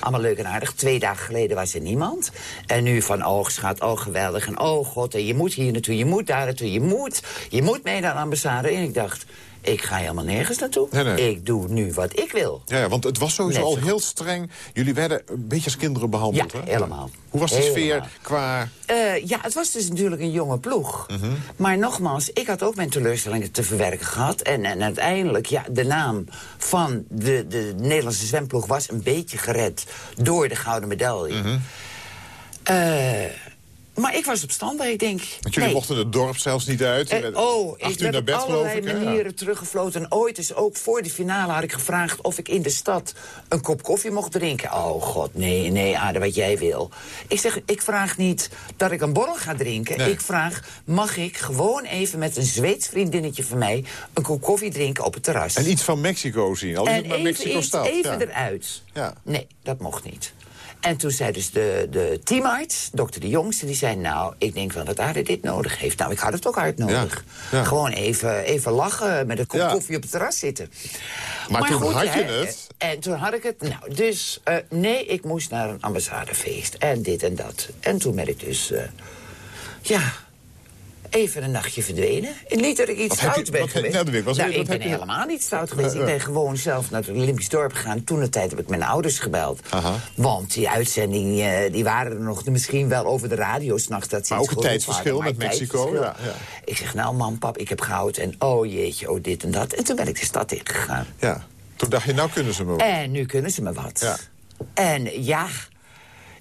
Allemaal leuk en aardig. Twee dagen geleden was er niemand. En nu van, oh schat, oh geweldig. En oh god, en je moet hier naartoe, je moet daar naartoe, je moet. Je moet mee naar de ambassade. En ik dacht, ik ga helemaal nergens naartoe. Nee, nee. Ik doe nu wat ik wil. Ja, want het was sowieso al heel streng. Jullie werden een beetje als kinderen behandeld, Ja, hè? helemaal. Hoe was de Helemaal. sfeer qua... Eh, ja, het was dus natuurlijk een jonge ploeg. Mhm. Maar nogmaals, ik had ook mijn teleurstellingen te verwerken gehad. En, en uiteindelijk, ja, de naam van de, de Nederlandse zwemploeg was een beetje gered door de gouden medaille. Eh, maar ik was op stand ik denk... Want jullie nee. mochten het dorp zelfs niet uit. Eh, oh, ik ben naar op allerlei ik. manieren teruggefloten. En ooit is ook voor de finale had ik gevraagd of ik in de stad een kop koffie mocht drinken. Oh god, nee, nee, Aarde, wat jij wil. Ik zeg, ik vraag niet dat ik een borrel ga drinken. Nee. Ik vraag, mag ik gewoon even met een Zweeds vriendinnetje van mij... een kop koffie drinken op het terras? En iets van Mexico zien, al is het maar even, Mexico iets- stad. even ja. eruit. Ja. Nee, dat mocht niet. En toen zei dus de, de teamarts, dokter de Jongste, die zei... nou, ik denk wel dat Aarde dit nodig heeft. Nou, ik had het ook hard nodig. Ja. Gewoon even, even lachen, met een kop Ja. koffie op het terras zitten. Maar toen had je het. En toen had ik het. Nou, dus eh, nee, ik moest naar een ambassadefeest. En dit en dat. En toen ben ik dus... eh, ja... Even een nachtje verdwenen. Niet dat ik iets Wat je- ben wat geweest. nou, ik. Nou, Wat heb ben helemaal niet stout geweest. Ik ben gewoon zelf naar het Olympisch dorp gegaan. Toen de tijd heb ik mijn ouders gebeld. Aha. Want die uitzending, eh, die waren er nog misschien wel over de radio s'nachts. Maar iets ook een geroepen tijdsverschil hadden, met Mexico, ja, ja. Ik zeg, nou man, pap, ik heb goud. En oh jeetje, oh dit en dat. En toen ben ik de stad ingegaan. Ja. Toen dacht je, nou kunnen ze me wel. En nu kunnen ze me wat. Ja. En ja,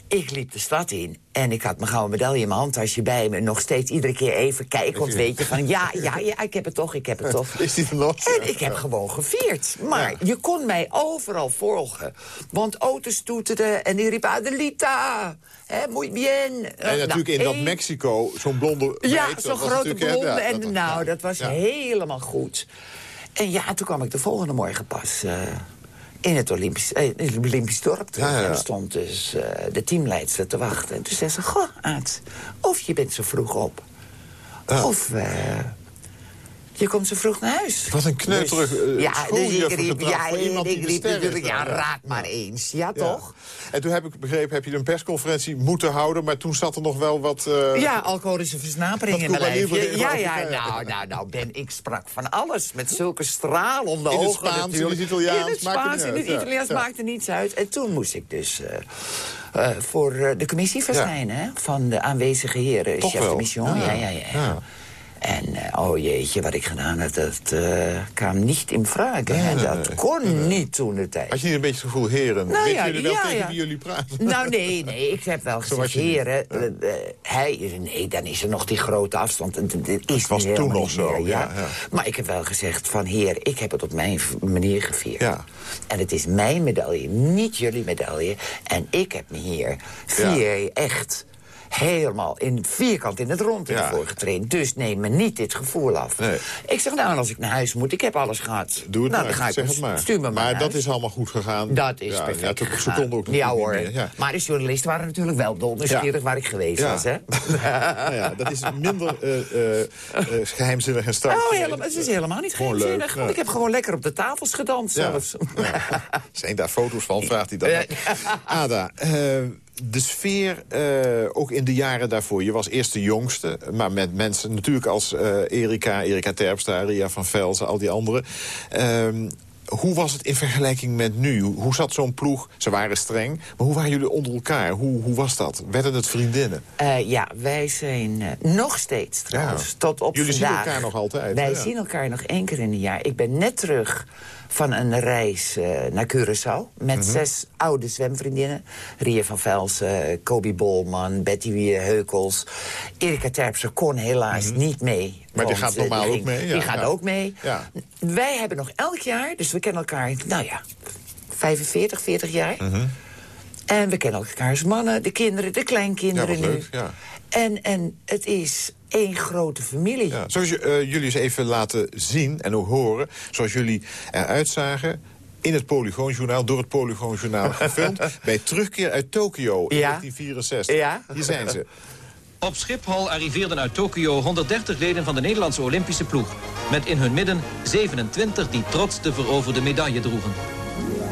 ik liep de stad in en ik had mijn gouden medaille in mijn handtasje bij me. Nog steeds iedere keer even kijken, want weet je van... ja, ja, ja, ik heb het toch, ik heb het toch. Is die nog? En ik heb gewoon gevierd. Maar Ja. je kon mij overal volgen. Want auto's toeterden en die riepen Adelita, hè, muy bien. En natuurlijk in dat Mexico, zo'n blonde Ja, zo'n grote hè, blonde. ja, En dat- nou, dat was Ja. helemaal goed. En ja, toen kwam ik de volgende morgen pas eh, in het Olympisch, eh, in het Olympisch dorp terug. Ja, ja, ja. En er stond dus eh, de teamleidster te wachten. En toen zei ze, goh, Aad, of je bent zo vroeg op. Of eh, je komt zo vroeg naar huis. Wat een kneuterig, Dus- eh, ja, dus ik riep, ja, voor iemand die ik de riep natuurlijk, ja, raak maar eens. Ja, Ja. toch? En toen heb ik begrepen, heb je een persconferentie moeten houden... maar toen zat er nog wel wat... eh, Ja, alcoholische versnapering Dat in mijn lijf. Libre, Ja, ja, nou, nou, nou, ben ik sprak van alles. Met zulke stralende In het ogen Spaans, in natuurlijk. het Italiaans, In het maakt het Spaans, in het. Italiaans Ja. maakte niets uit. En toen moest ik dus eh, eh, voor de commissie verschijnen... Hè, van de aanwezige heren. Toch chef wel? de mission, ja, ja, ja. En eh, oh jeetje, wat ik gedaan had, dat eh, kwam niet in vraag. dat kon niet toen de tijd. Had je niet een beetje het gevoel, heren, Nou weten ja, jullie wel ja, tegen ja. wie jullie praten? Nou, nee, nee, ik heb wel gezegd, heren, eh, hij nee, dan is er nog die grote afstand. En Dat is was toen nog zo, ja. Maar ik heb wel gezegd van, heer, ik heb het op mijn manier gevierd. Ja. En het is mijn medaille, niet jullie medaille. En ik heb me hier vier echt helemaal in vierkant in het rond Ja. ervoor getraind. Dus neem me niet dit gevoel af. Nee. Ik zeg, nou, als ik naar huis moet, ik heb alles gehad. Doe het nou, maar, dan ga ik zeg het maar. Stuur me maar maar dat is allemaal goed gegaan. Dat is ja, perfect Ja, gegaan. ook nog Ja hoor. meer, Ja. Maar de journalisten waren natuurlijk wel dol nieuwsgierig waar ik geweest was. Hè? Nou ja, dat is minder eh, eh, geheimzinnig en stout. Oh, helemaal, het is helemaal niet Gewoon geheimzinnig. leuk. Ik heb gewoon lekker op de tafels gedanst zelfs. Zijn daar foto's van? Vraagt hij dan. Ada, de sfeer, eh, ook in de jaren daarvoor. Je was eerst de jongste, maar met mensen natuurlijk als eh, Erika, Erika Terpstra, Ria van Velzen, al die anderen. Hoe was het in vergelijking met nu? Hoe zat zo'n ploeg? Ze waren streng, maar hoe waren jullie onder elkaar? Hoe, hoe was dat? Werden het vriendinnen? Eh, ja, wij zijn eh, nog steeds trouwens, Ja. tot op Jullie zien vandaag. elkaar nog altijd, Wij ja. zien elkaar nog één keer in een jaar. Ik ben net terug van een reis eh, naar Curaçao... met Mhm. zes oude zwemvriendinnen. Ria van Velsen, Kobi Bolman, Betty Heukels. Erika Terpstra kon helaas niet mee. Maar die gaat normaal ook ging- mee, ja, die gaat ja. ook mee. Ja. Wij hebben nog elk jaar, dus we kennen elkaar, nou ja, 45, 40 jaar. Mhm. En we kennen elkaars mannen, de kinderen, de kleinkinderen nu. leuk, ja. En, en het is één grote familie. Ja, zoals eh, jullie eens even laten zien en ook horen... zoals jullie eruit zagen in het Polygoonjournaal, door het Polygoonjournaal gefilmd... bij terugkeer uit Tokio in Ja. 1964. Ja. Hier zijn ze. Op Schiphol arriveerden uit Tokio 130 leden van de Nederlandse Olympische ploeg. Met in hun midden 27 die trots de veroverde medaille droegen.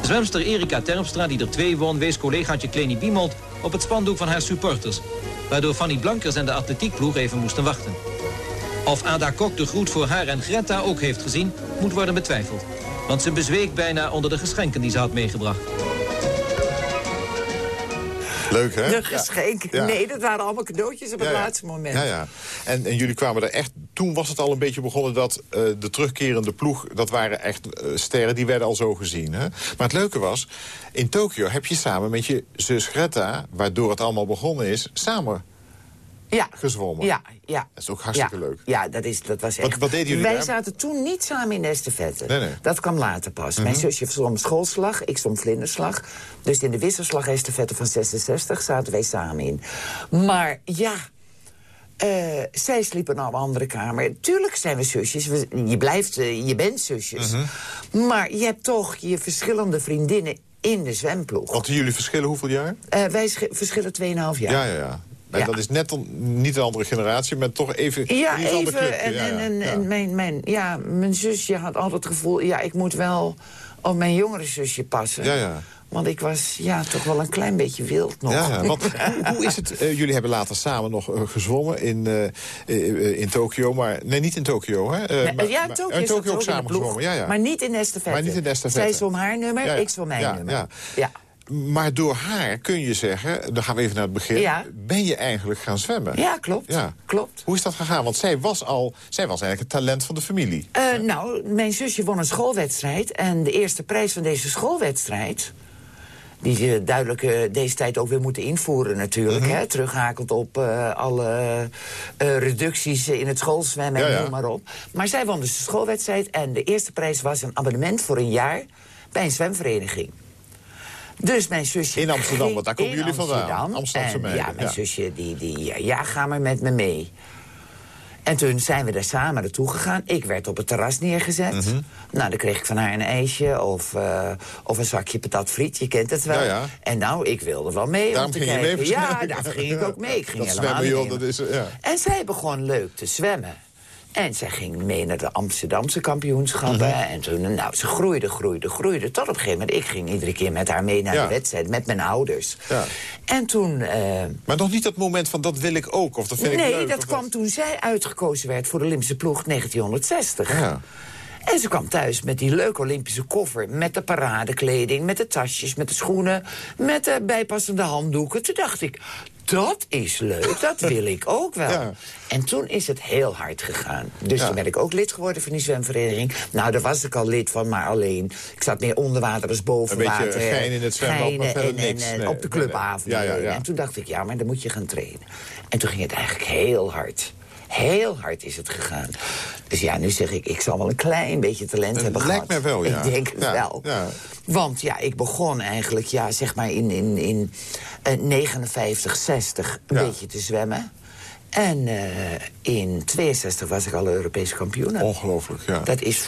Zwemster Erika Terpstra, die er twee won, wees collegaatje Kleni Biemold op het spandoek van haar supporters. Waardoor Fanny Blankers en de atletiekploeg even moesten wachten. Of Ada Kok de groet voor haar en Greta ook heeft gezien, moet worden betwijfeld. Want ze bezweek bijna onder de geschenken die ze had meegebracht. Leuk, hè? De geschenken. Ja. Nee, dat waren allemaal cadeautjes op het laatste moment. Ja, ja. En, en jullie kwamen er echt... Toen was het al een beetje begonnen dat eh, de terugkerende ploeg... dat waren echt eh, sterren, die werden al zo gezien. Hè? Maar het leuke was, in Tokio heb je samen met je zus Greta... waardoor het allemaal begonnen is, samen Ja. gezwommen. Ja, ja. Dat is ook hartstikke ja. leuk. Ja, dat, is, dat was echt... wat deden jullie Wij daar? zaten toen niet samen in de estafette. Nee, nee. Dat kwam later pas. Mijn zusje zwom schoolslag, ik zwom vlinderslag. Dus in de wisselslag estafette van 66 zaten wij samen in. Maar ja... eh, zij sliepen op een andere kamer. Tuurlijk zijn we zusjes. We- je, blijft, eh, je bent zusjes. Mhm. Maar je hebt toch je verschillende vriendinnen in de zwemploeg. Want jullie verschillen hoeveel jaar? Eh, wij schi- verschillen 2,5 jaar. Ja, ja, ja. En Ja. dat is net dan, niet een andere generatie, maar toch even Ja, een even. clubje. En, Ja, en, ja, en, ja. en mijn, mijn, ja, mijn zusje had altijd het gevoel... ja, ik moet wel op mijn jongere zusje passen. Ja, ja. Want ik was ja, toch wel een klein beetje wild nog. Ja, want hoe, is het? eh, jullie hebben later samen nog eh, gezwommen in, eh, in Tokio, maar nee, niet in Tokio, hè? Nee, maar- ja, maar- Tokio in is dat Tokio ook in samen gezwommen, ja, ja. Maar niet in estafette. Maar niet in estafette. Zij zwom haar nummer, Ja, ja. ik zwom mijn Ja, nummer. ja. Maar door haar kun je zeggen, dan gaan we even naar het begin, Ja. ben je eigenlijk gaan zwemmen? Ja, klopt. Ja. klopt. Hoe is dat gegaan? Want zij was al, zij was eigenlijk het talent van de familie. Eh, nou, mijn zusje won een schoolwedstrijd. En de eerste prijs van deze schoolwedstrijd... die ze duidelijk eh, deze tijd ook weer moeten invoeren natuurlijk. Mhm. hè, terughakend op eh, alle reducties in het schoolzwemmen Ja, en noem maar op. Maar zij won dus de schoolwedstrijd. En de eerste prijs was een abonnement voor een jaar... bij een zwemvereniging. Dus mijn zusje... In Amsterdam, want daar komen jullie vandaan. Amsterdam. Amsterdamse Ja, mijn ja. zusje die, die ja, ga maar met me mee. En toen zijn we daar samen naartoe gegaan. Ik werd op het terras neergezet. Mhm. Nou, dan kreeg ik van haar een ijsje of, eh, of een zakje patatfriet. Je kent het wel. Ja, ja. En nou, ik wilde wel mee Daarom om te ging je kijken. mee ja, daar ging ik ook mee. Ik ging Dat helemaal zwemmen, joh, dat is... Ja. En zij begon leuk te zwemmen. En zij ging mee naar de Amsterdamse kampioenschappen. Mhm. En toen, nou, ze groeide, groeide, groeide. Tot op een gegeven moment, ik ging iedere keer met haar mee naar Ja. de wedstrijd. Met mijn ouders. Ja. En toen... eh, Maar nog niet dat moment van dat wil ik ook, of dat vind ik nee, leuk. dat of kwam toen zij uitgekozen werd voor de Olympische ploeg 1960. Ja. En ze kwam thuis met die leuke Olympische koffer. Met de paradekleding, met de tasjes, met de schoenen... met de bijpassende handdoeken. Toen dacht ik, dat is leuk, dat wil ik ook wel. Ja. En toen is het heel hard gegaan. Dus Ja. toen ben ik ook lid geworden van die zwemvereniging. Nou, daar was ik al lid van, maar alleen... Ik zat meer onder water als boven Een beetje water. gein in het zwembad, maar verder en, niks. en Nee, op de nee, nee. clubavond. Ja, ja, ja. En toen dacht ik, ja, maar dan moet je gaan trainen. En toen ging het eigenlijk heel hard. Heel hard is het gegaan. Dus ja, nu zeg ik, ik zal wel een klein beetje talent Het hebben lijkt gehad. mij wel, ja. Ik denk het Ja, wel. ja. Want ja, ik begon eigenlijk, ja, zeg maar in, in, in eh, 59, 60 een beetje te zwemmen. En eh, in 62 was ik al Europese kampioen. Ongelooflijk, ja. Dat is...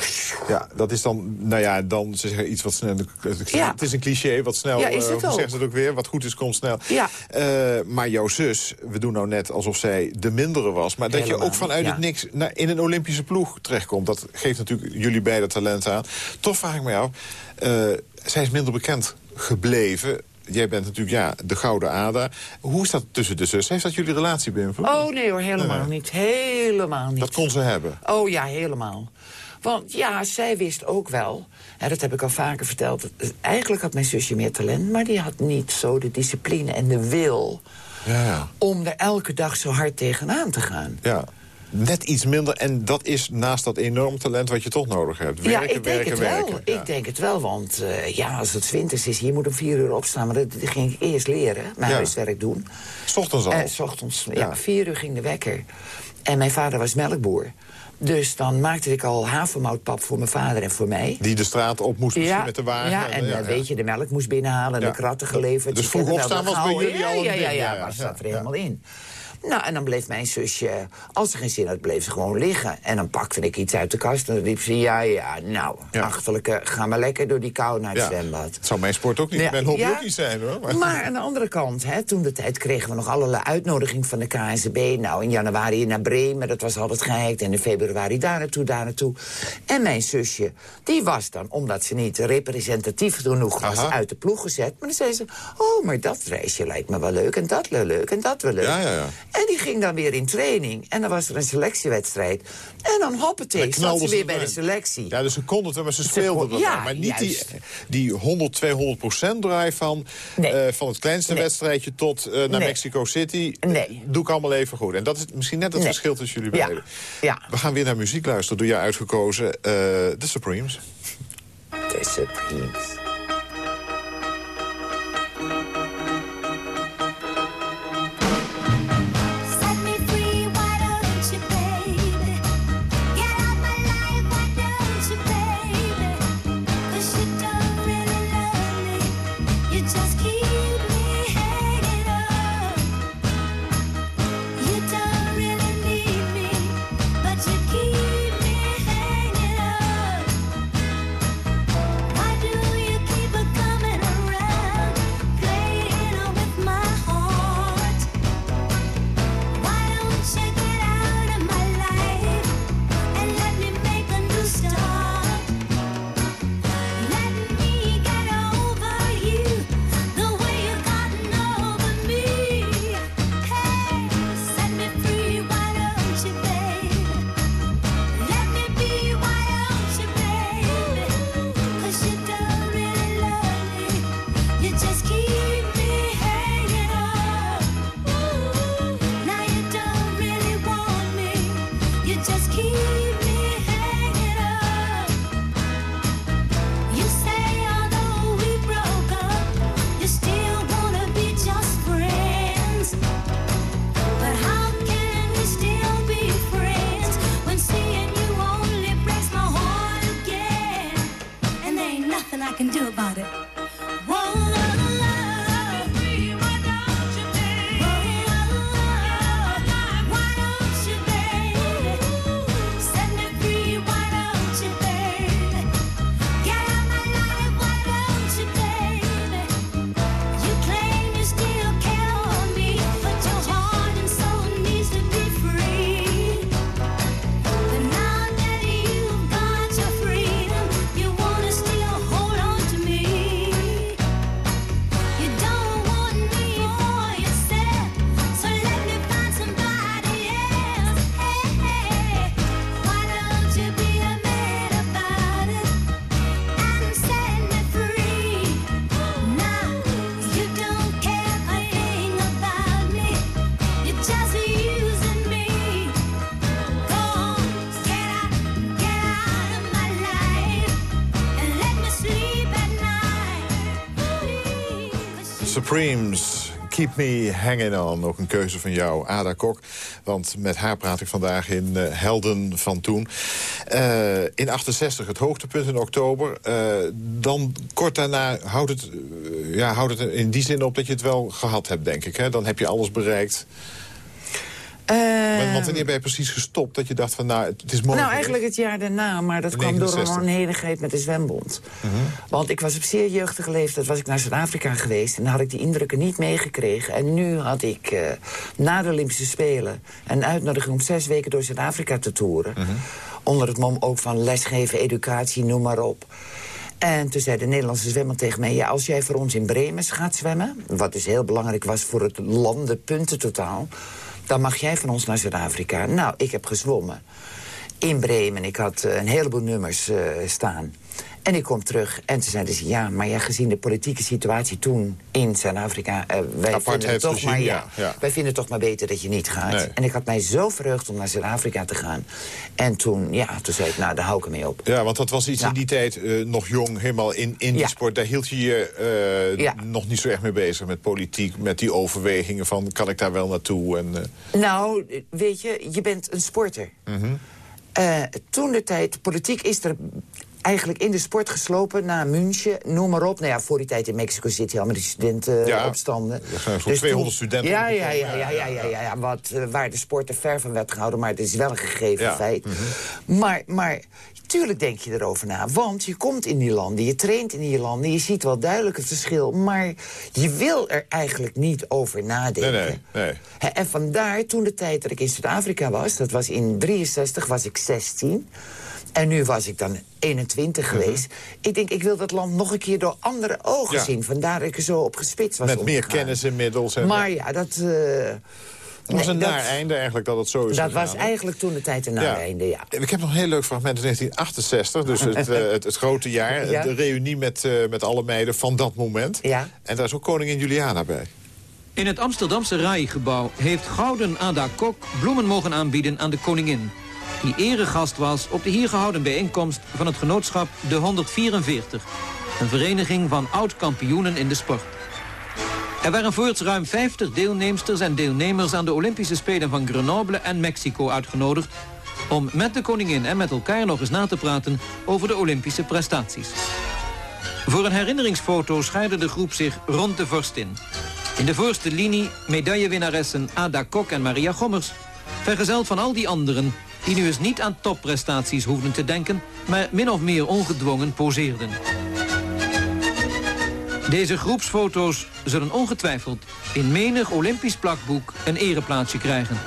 Ja, dat is dan, nou ja, dan ze zeggen iets wat snel. Ja. Het is een cliché, wat snel. Ja, is eh, het hoe ook. zeggen ze het ook weer? Wat goed is, komt snel. Ja. Eh, maar jouw zus, we doen nou net alsof zij de mindere was. Maar dat je ook vanuit ja. het niks naar, in een Olympische ploeg terechtkomt. Dat geeft natuurlijk jullie beide talent aan. Toch vraag ik me af, eh, zij is minder bekend gebleven. Jij bent natuurlijk ja, de gouden ader. Hoe is dat tussen de zus? Heeft dat jullie relatie beïnvloed? Oh nee hoor, helemaal Nee. niet. Helemaal niet. Dat kon ze hebben. Oh ja, helemaal. Want ja, zij wist ook wel, en dat heb ik al vaker verteld... eigenlijk had mijn zusje meer talent... maar die had niet zo de discipline en de wil... Ja, ja. om er elke dag zo hard tegenaan te gaan. ja. Net iets minder. En dat is naast dat enorm talent wat je toch nodig hebt. Werken, ja, ik denk werken, het werken. wel. Ja. Ik denk het wel, want eh, ja, als het winters is, je moet om vier uur opstaan. Maar dat, dat ging ik eerst leren, mijn Ja. huiswerk doen. S ochtends al. En s ochtends, ja, vier uur ging de wekker. En mijn vader was melkboer. Dus dan maakte ik al havermoutpap voor mijn vader en voor mij. Die de straat op moest met de wagen. Ja, en ja, eh, weet je, de melk moest binnenhalen, Ja. de kratten geleverd. Dus vroeg het opstaan was bij jullie al een ja, ja, ja, ja, zat er helemaal in. Nou, en dan bleef mijn zusje, als ze geen zin had, bleef ze gewoon liggen. En dan pakte ik iets uit de kast en dan riep ze... ja, ja, nou, Ja. achterlijke, ga maar lekker door die kou naar het Ja. zwembad. Het zou mijn sport ook niet. Ja, mijn hobby ja. ook niet zijn hoor. Maar- Maar aan de andere kant, hè, toen de tijd kregen we nog allerlei uitnodiging van de KNZB. Nou, in januari naar Bremen, dat was altijd geheikt. En in februari daar naartoe, daar naartoe. En mijn zusje, die was dan, omdat ze niet representatief genoeg was... Aha. uit de ploeg gezet. Maar dan zei ze, oh, maar dat reisje lijkt me wel leuk. En dat wel leuk, en dat wel leuk. Ja, ja, ja. En die ging dan weer in training. En dan was er een selectiewedstrijd. En dan hoppatee, zat ze weer bij de selectie. Ja, dus ze konden het maar ze speelden kon- dat ja. Maar niet die, die 100, 200 procent draai van, Nee. eh, van het kleinste Nee. wedstrijdje tot eh, naar Nee. Mexico City. Nee. Doe ik allemaal even goed. En dat is misschien net het verschil tussen jullie beiden. Ja. We gaan weer naar muziek luisteren. Door jou uitgekozen, eh The Supremes. De Supremes. Just keep Supremes, Keep Me Hanging On. Ook een keuze van jou, Ada Kok. Want met haar praat ik vandaag in eh, Helden van Toen. Eh, in 68, het hoogtepunt in oktober. Eh, dan kort daarna houdt het, ja, houdt het in die zin op dat je het wel gehad hebt, denk ik. Hè? Dan heb je alles bereikt. Want, want wanneer ben je precies gestopt dat je dacht van, nou, het is mooi Nou, eigenlijk het jaar daarna, maar dat kwam door 69. een onenigheid met de zwembond. Want ik was op zeer jeugdige leeftijd was ik naar Zuid-Afrika geweest... en dan had ik die indrukken niet meegekregen. En nu had ik eh, na de Olympische Spelen een uitnodiging... om zes weken door Zuid-Afrika te toeren. Onder het mom ook van lesgeven, educatie, noem maar op. En toen zei de Nederlandse zwemmer tegen mij... Ja, als jij voor ons in Bremen gaat zwemmen... wat dus heel belangrijk was voor het landenpuntentotaal... dan mag jij van ons naar Zuid-Afrika. Nou, ik heb gezwommen in Bremen. Ik had eh, een heleboel nummers eh, staan. En ik kom terug en toen zeiden ze... ja, maar ja, gezien de politieke situatie toen in Zuid-Afrika... eh, wij, vinden toch maar, ja, wij vinden het toch maar beter dat je niet gaat. Nee. En ik had mij zo verheugd om naar Zuid-Afrika te gaan. En toen, ja, toen zei ik, nou, daar hou ik ermee op. Ja, want dat was iets in die tijd eh, nog jong, helemaal in, in die Ja. sport. Daar hield je je eh, Ja. nog niet zo erg mee bezig met politiek. Met die overwegingen van, kan ik daar wel naartoe? En, Nou, weet je, je bent een sporter. mhm. Toen de tijd, politiek is er eigenlijk in de sport geslopen na München, noem maar op. Nou ja, voor die tijd in Mexico City al met die studentenopstanden. Ja, er zijn zo'n 200 studenten Ja, ja, ja, ja, ja, ja, ja, wat, eh, waar de sport er ver van werd gehouden, maar het is wel een gegeven feit. Maar, maar tuurlijk denk je erover na, want je komt in die landen, je traint in die landen, je ziet wel duidelijk het verschil, maar je wil er eigenlijk niet over nadenken. nee, nee, nee. En vandaar, toen de tijd dat ik in Zuid-Afrika was... dat was in 63, was ik 16... En nu was ik dan 21 geweest. Ik denk, ik wil dat land nog een keer door andere ogen Mhm. Ja. zien. Vandaar dat ik er zo op gespitst was Met meer kennis inmiddels. En, Maar ja, dat... eh, het was nee, een dat- naar einde eigenlijk dat het zo is Dat gegaan, was eigenlijk toen de tijd een naar einde, ja. Ik heb nog een heel leuk fragment uit 1968, dus het, eh, het, het grote jaar. Ja. De reunie met, eh, met alle meiden van dat moment. Ja. En daar is ook koningin Juliana bij. In het Amsterdamse RAI-gebouw heeft Gouden Ada Kok bloemen mogen aanbieden aan de koningin. Die eregast was op de hier gehouden bijeenkomst van het genootschap De 144. Een vereniging van oud-kampioenen in de sport. Er waren voorts ruim 50 deelnemsters en deelnemers aan de Olympische Spelen van Grenoble en Mexico uitgenodigd... om met de koningin en met elkaar nog eens na te praten over de Olympische prestaties. Voor een herinneringsfoto scheidde de groep zich rond de vorstin. In de voorste linie medaillewinnaressen Ada Kok en Maria Gommers. Vergezeld van al die anderen die nu eens niet aan topprestaties hoefden te denken... maar min of meer ongedwongen poseerden. Deze groepsfoto's zullen ongetwijfeld in menig Olympisch plakboek een ereplaatsje krijgen.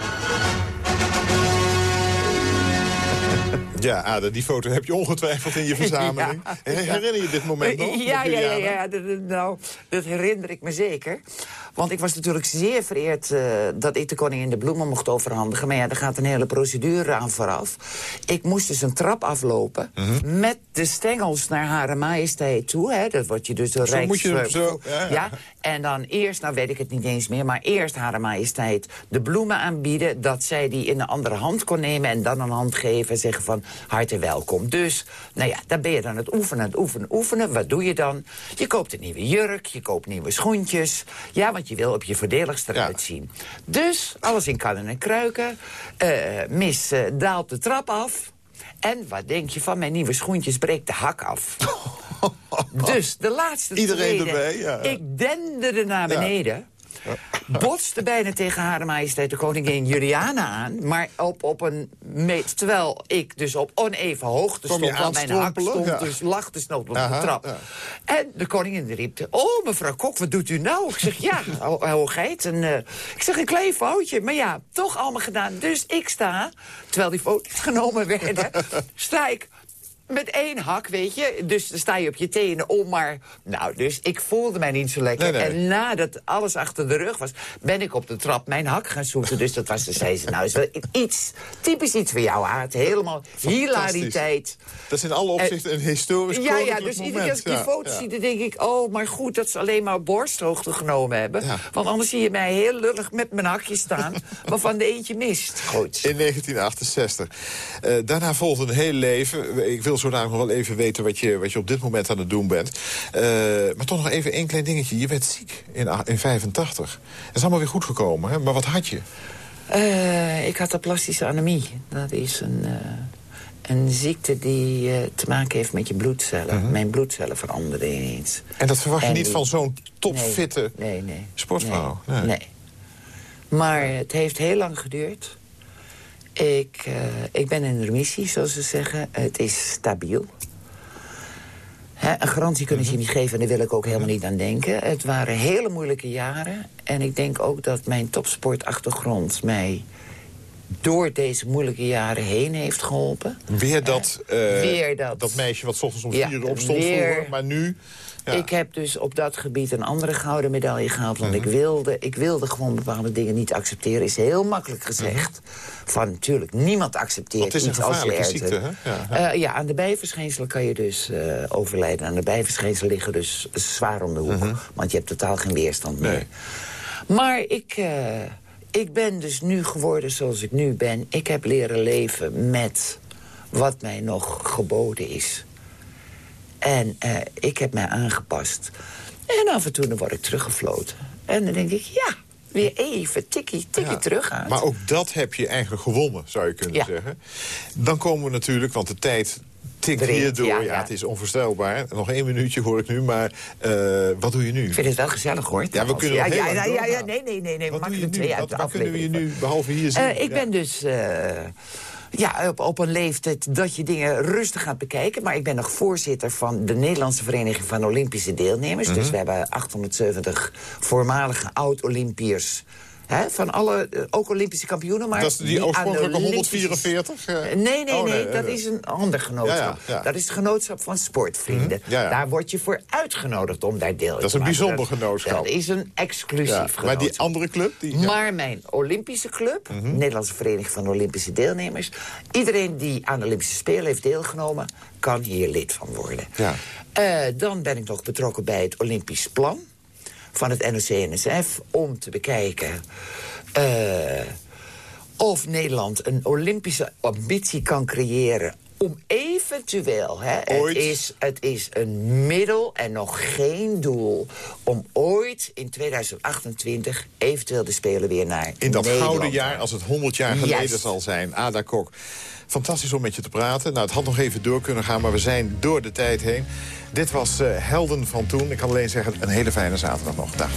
Ja, Ada, die foto heb je ongetwijfeld in je verzameling. Ja. Herinner je dit moment nog? Ja, ja, ja, ja. Dat, dat- nou, dat herinner ik me zeker. Want ik was natuurlijk zeer vereerd eh, dat ik de koningin de bloemen mocht overhandigen. Maar ja, er gaat een hele procedure aan vooraf. Ik moest dus een trap aflopen Mhm. met de stengels naar Hare Majesteit toe. Hè. Dat wordt je dus Zo Rijks... moet je zo, ja, ja. En dan eerst, nou weet ik het niet eens meer... maar eerst Hare Majesteit de bloemen aanbieden... dat zij die in een andere hand kon nemen... en dan een hand geven en zeggen van harte welkom. Dus, nou ja, dan ben je dan het oefenen, het oefenen, oefenen. Wat doe je dan? Je koopt een nieuwe jurk, je koopt nieuwe schoentjes. Ja, want je wil op je voordeligst eruit zien. Dus, alles in kannen en kruiken. Eh, mis eh, daalt de trap af... En wat denk je van mijn nieuwe schoentjes breekt de hak af. dus de laatste Iedereen treden, erbij, ja. Ik denderde naar beneden. Botste bijna tegen haar majesteit de koningin Juliana aan. Maar op, op een meet. Terwijl ik dus op oneven hoogte stond. Want mijn hak stond Ja. dus lag dus op Aha, de trap. ja. En de koningin riep... Oh, mevrouw Kok, wat doet u nou? Ik zeg, ja, ho- hoogheid. En, eh, ik zeg, een klein foutje. Maar ja, toch allemaal gedaan. Dus ik sta, terwijl die foto's genomen werden... sta ik met één hak, weet je. Dus dan sta je op je tenen om, maar... Nou, dus ik voelde mij niet zo lekker. Nee, nee. En nadat alles achter de rug was... ben ik op de trap mijn hak gaan zoeken. Dus dat was, zei ze, nou, is wel iets, typisch iets voor jou, Aard. Helemaal hilariteit. Dat is in alle opzichten een historisch Ja, ja, dus iedere keer als ik die ja. zie, dan denk ik... oh, maar goed dat ze alleen maar borsthoogte genomen hebben. Ja. Want anders zie je mij heel lullig met mijn hakje staan... waarvan de eentje mist. Goed. In 1968. Eh, daarna volgde een heel leven. Ik wil zo nog wel even weten wat je, wat je op dit moment aan het doen bent. Eh, maar toch nog even één klein dingetje. Je werd ziek in, a- in 85. Dat is allemaal weer goed gekomen, hè? maar wat had je? Eh, ik had aplastische anemie. Dat is een, eh, een ziekte die te maken heeft met je bloedcellen. Mijn bloedcellen veranderden ineens. En dat verwacht je niet die- van zo'n topfitte Nee, nee, nee. sportvrouw? Nee. nee. Maar het heeft heel lang geduurd. Ik, eh, ik ben in remissie, zoals ze zeggen. Het is stabiel. Hè, een garantie kunnen ze je niet geven en daar wil ik ook helemaal niet aan denken. Het waren hele moeilijke jaren. En ik denk ook dat mijn topsportachtergrond mij door deze moeilijke jaren heen heeft geholpen. Weer dat, eh, weer dat. dat meisje wat 's ochtends om Ja, vier uur opstond weer- vroeger, maar nu Ja. Ik heb dus op dat gebied een andere gouden medaille gehaald. Want ik, wilde, ik wilde gewoon bepaalde dingen niet accepteren. Is heel makkelijk gezegd. Van natuurlijk, niemand accepteert Want het is een iets als gevaarlijke lerte. ziekte, hè? Ja, ja. Eh, ja, aan de bijverschijnselen kan je dus eh, overlijden. Aan de bijverschijnselen liggen dus zwaar om de hoek. Want je hebt totaal geen weerstand meer. Maar ik, eh, ik ben dus nu geworden zoals ik nu ben. Ik heb leren leven met wat mij nog geboden is. En eh, ik heb mij aangepast. En af en toe dan word ik teruggefloten. En dan denk ik, ja, weer even tikkie, tikkie Ja. terug aan. Maar ook dat heb je eigenlijk gewonnen, zou je kunnen Ja. zeggen. Dan komen we natuurlijk, want de tijd tikt weer door. ja, het is onvoorstelbaar. Nog één minuutje hoor ik nu, maar eh, wat doe je nu? Ik vind het wel gezellig, hoor. Ja, we kunnen ja, ja, ja, ja, nee, nee, nee, nee. Wat doe je nu? twee uit Wat, kunnen we je nu, behalve hier zien? Eh, ik Ja. ben dus ja, op, op een leeftijd dat je dingen rustig gaat bekijken. Maar ik ben nog voorzitter van de Nederlandse Vereniging van Olympische Deelnemers. Mhm. Dus we hebben 870 voormalige oud-Olympiërs. Hè, van alle, eh, ook Olympische kampioenen. Maar Dat is die oorspronkelijke Olympische- 144? eh? Eh, Nee, nee, Oh, nee, eh, dat is een ander genootschap. Ja, ja, ja. Dat is het genootschap van sportvrienden. Mhm. Daar word je voor uitgenodigd om daar deel in Dat is te een maken. bijzonder genootschap. Dat is een exclusief genootschap. maar die andere club? Die. Mhm. Maar mijn Olympische club, Nederlandse Vereniging van Olympische Deelnemers... iedereen die aan de Olympische Spelen heeft deelgenomen... kan hier lid van worden. Ja. Dan ben ik nog betrokken bij het Olympisch Plan van het NOC-NSF... om te bekijken eh, of Nederland een Olympische ambitie kan creëren... om eventueel, hè, het, is, het is een middel en nog geen doel... om ooit in 2028 eventueel de Spelen weer naar In dat Nederland gouden jaar, als het 100 jaar geleden Juist. zal zijn. Ada Kok. Fantastisch om met je te praten. Nou, het had nog even door kunnen gaan, maar we zijn door de tijd heen. Dit was eh, Helden van toen. Ik kan alleen zeggen, een hele fijne zaterdag nog. Dag.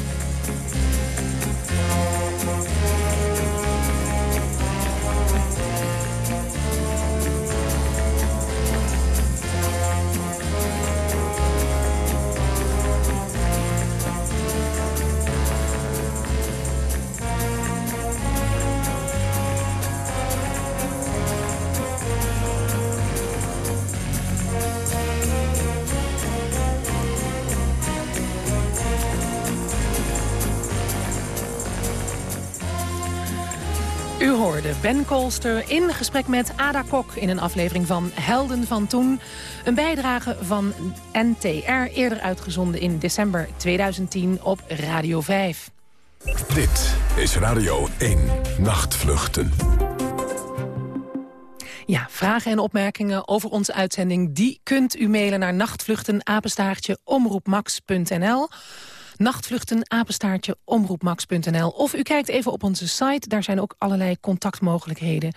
Ben Kolster in gesprek met Ada Kok in een aflevering van Helden van Toen. Een bijdrage van NTR, eerder uitgezonden in december 2010 op Radio 5. Dit is Radio 1 Nachtvluchten. Ja, vragen en opmerkingen over onze uitzending... die kunt u mailen naar nachtvluchtenapenstaartje omroepmax.nl nachtvluchten, apenstaartje, omroepmax.nl. Of u kijkt even op onze site, daar zijn ook allerlei contactmogelijkheden.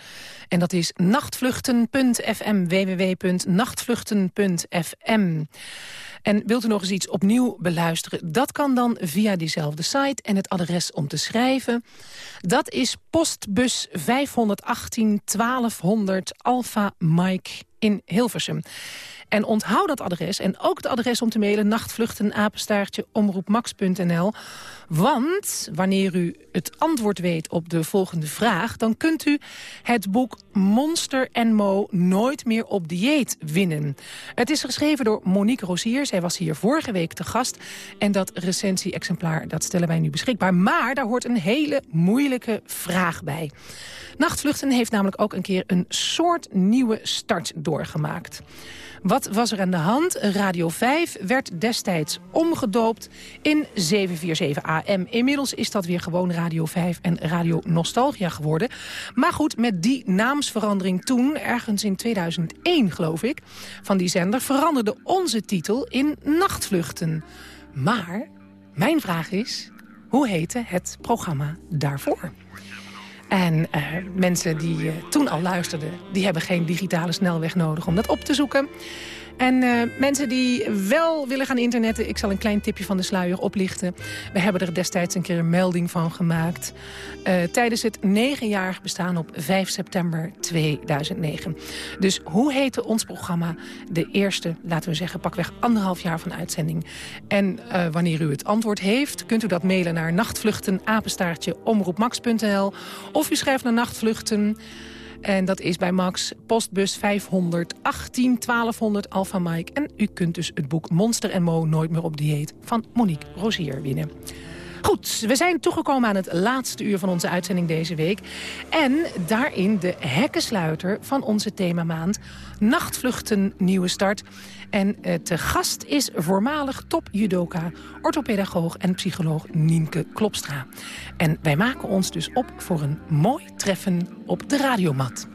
En dat is nachtvluchten.fm, www.nachtvluchten.fm. En wilt u nog eens iets opnieuw beluisteren? Dat kan dan via diezelfde site. En het adres om te schrijven, dat is postbus 518 1200 Alpha Mike in Hilversum. En onthoud dat adres en ook het adres om te mailen... nachtvluchtenapenstaartje omroepmax.nl. Want wanneer u het antwoord weet op de volgende vraag... dan kunt u het boek Monster en Mo nooit meer op dieet winnen. Het is geschreven door Monique Rosier. Zij was hier vorige week te gast. En dat recensie-exemplaar dat stellen wij nu beschikbaar. Maar daar hoort een hele moeilijke vraag bij. Nachtvluchten heeft namelijk ook een keer een soort nieuwe start doorgemaakt. Wat was er aan de hand? Radio 5 werd destijds omgedoopt in 747 AM. Inmiddels is dat weer gewoon Radio 5 en Radio Nostalgia geworden. Maar goed, met die naamsverandering toen, ergens in 2001 geloof ik... van die zender, veranderde onze titel in Nachtvluchten. Maar mijn vraag is, hoe heette het programma daarvoor? En eh, mensen die eh, toen al luisterden... die hebben geen digitale snelweg nodig om dat op te zoeken. En eh, mensen die wel willen gaan internetten... ik zal een klein tipje van de sluier oplichten. We hebben er destijds een keer een melding van gemaakt... eh, tijdens het negenjarig bestaan op 5 september 2009. Dus hoe heette ons programma de eerste, laten we zeggen... pakweg anderhalf jaar van uitzending? En eh, wanneer u het antwoord heeft... kunt u dat mailen naar nachtvluchten, apenstaartje, omroepmax.nl... of u schrijft naar nachtvluchten... En dat is bij Max, postbus 518 1200 Alpha Mike. En u kunt dus het boek Monster en Mo Nooit meer op dieet van Monique Rozier winnen. Goed, we zijn toegekomen aan het laatste uur van onze uitzending deze week. En daarin de hekkensluiter van onze themamaand. Nachtvluchten Nieuwe Start. En eh, te gast is voormalig top-judoka, orthopedagoog en psycholoog Nienke Klopstra. En wij maken ons dus op voor een mooi treffen op de radiomat.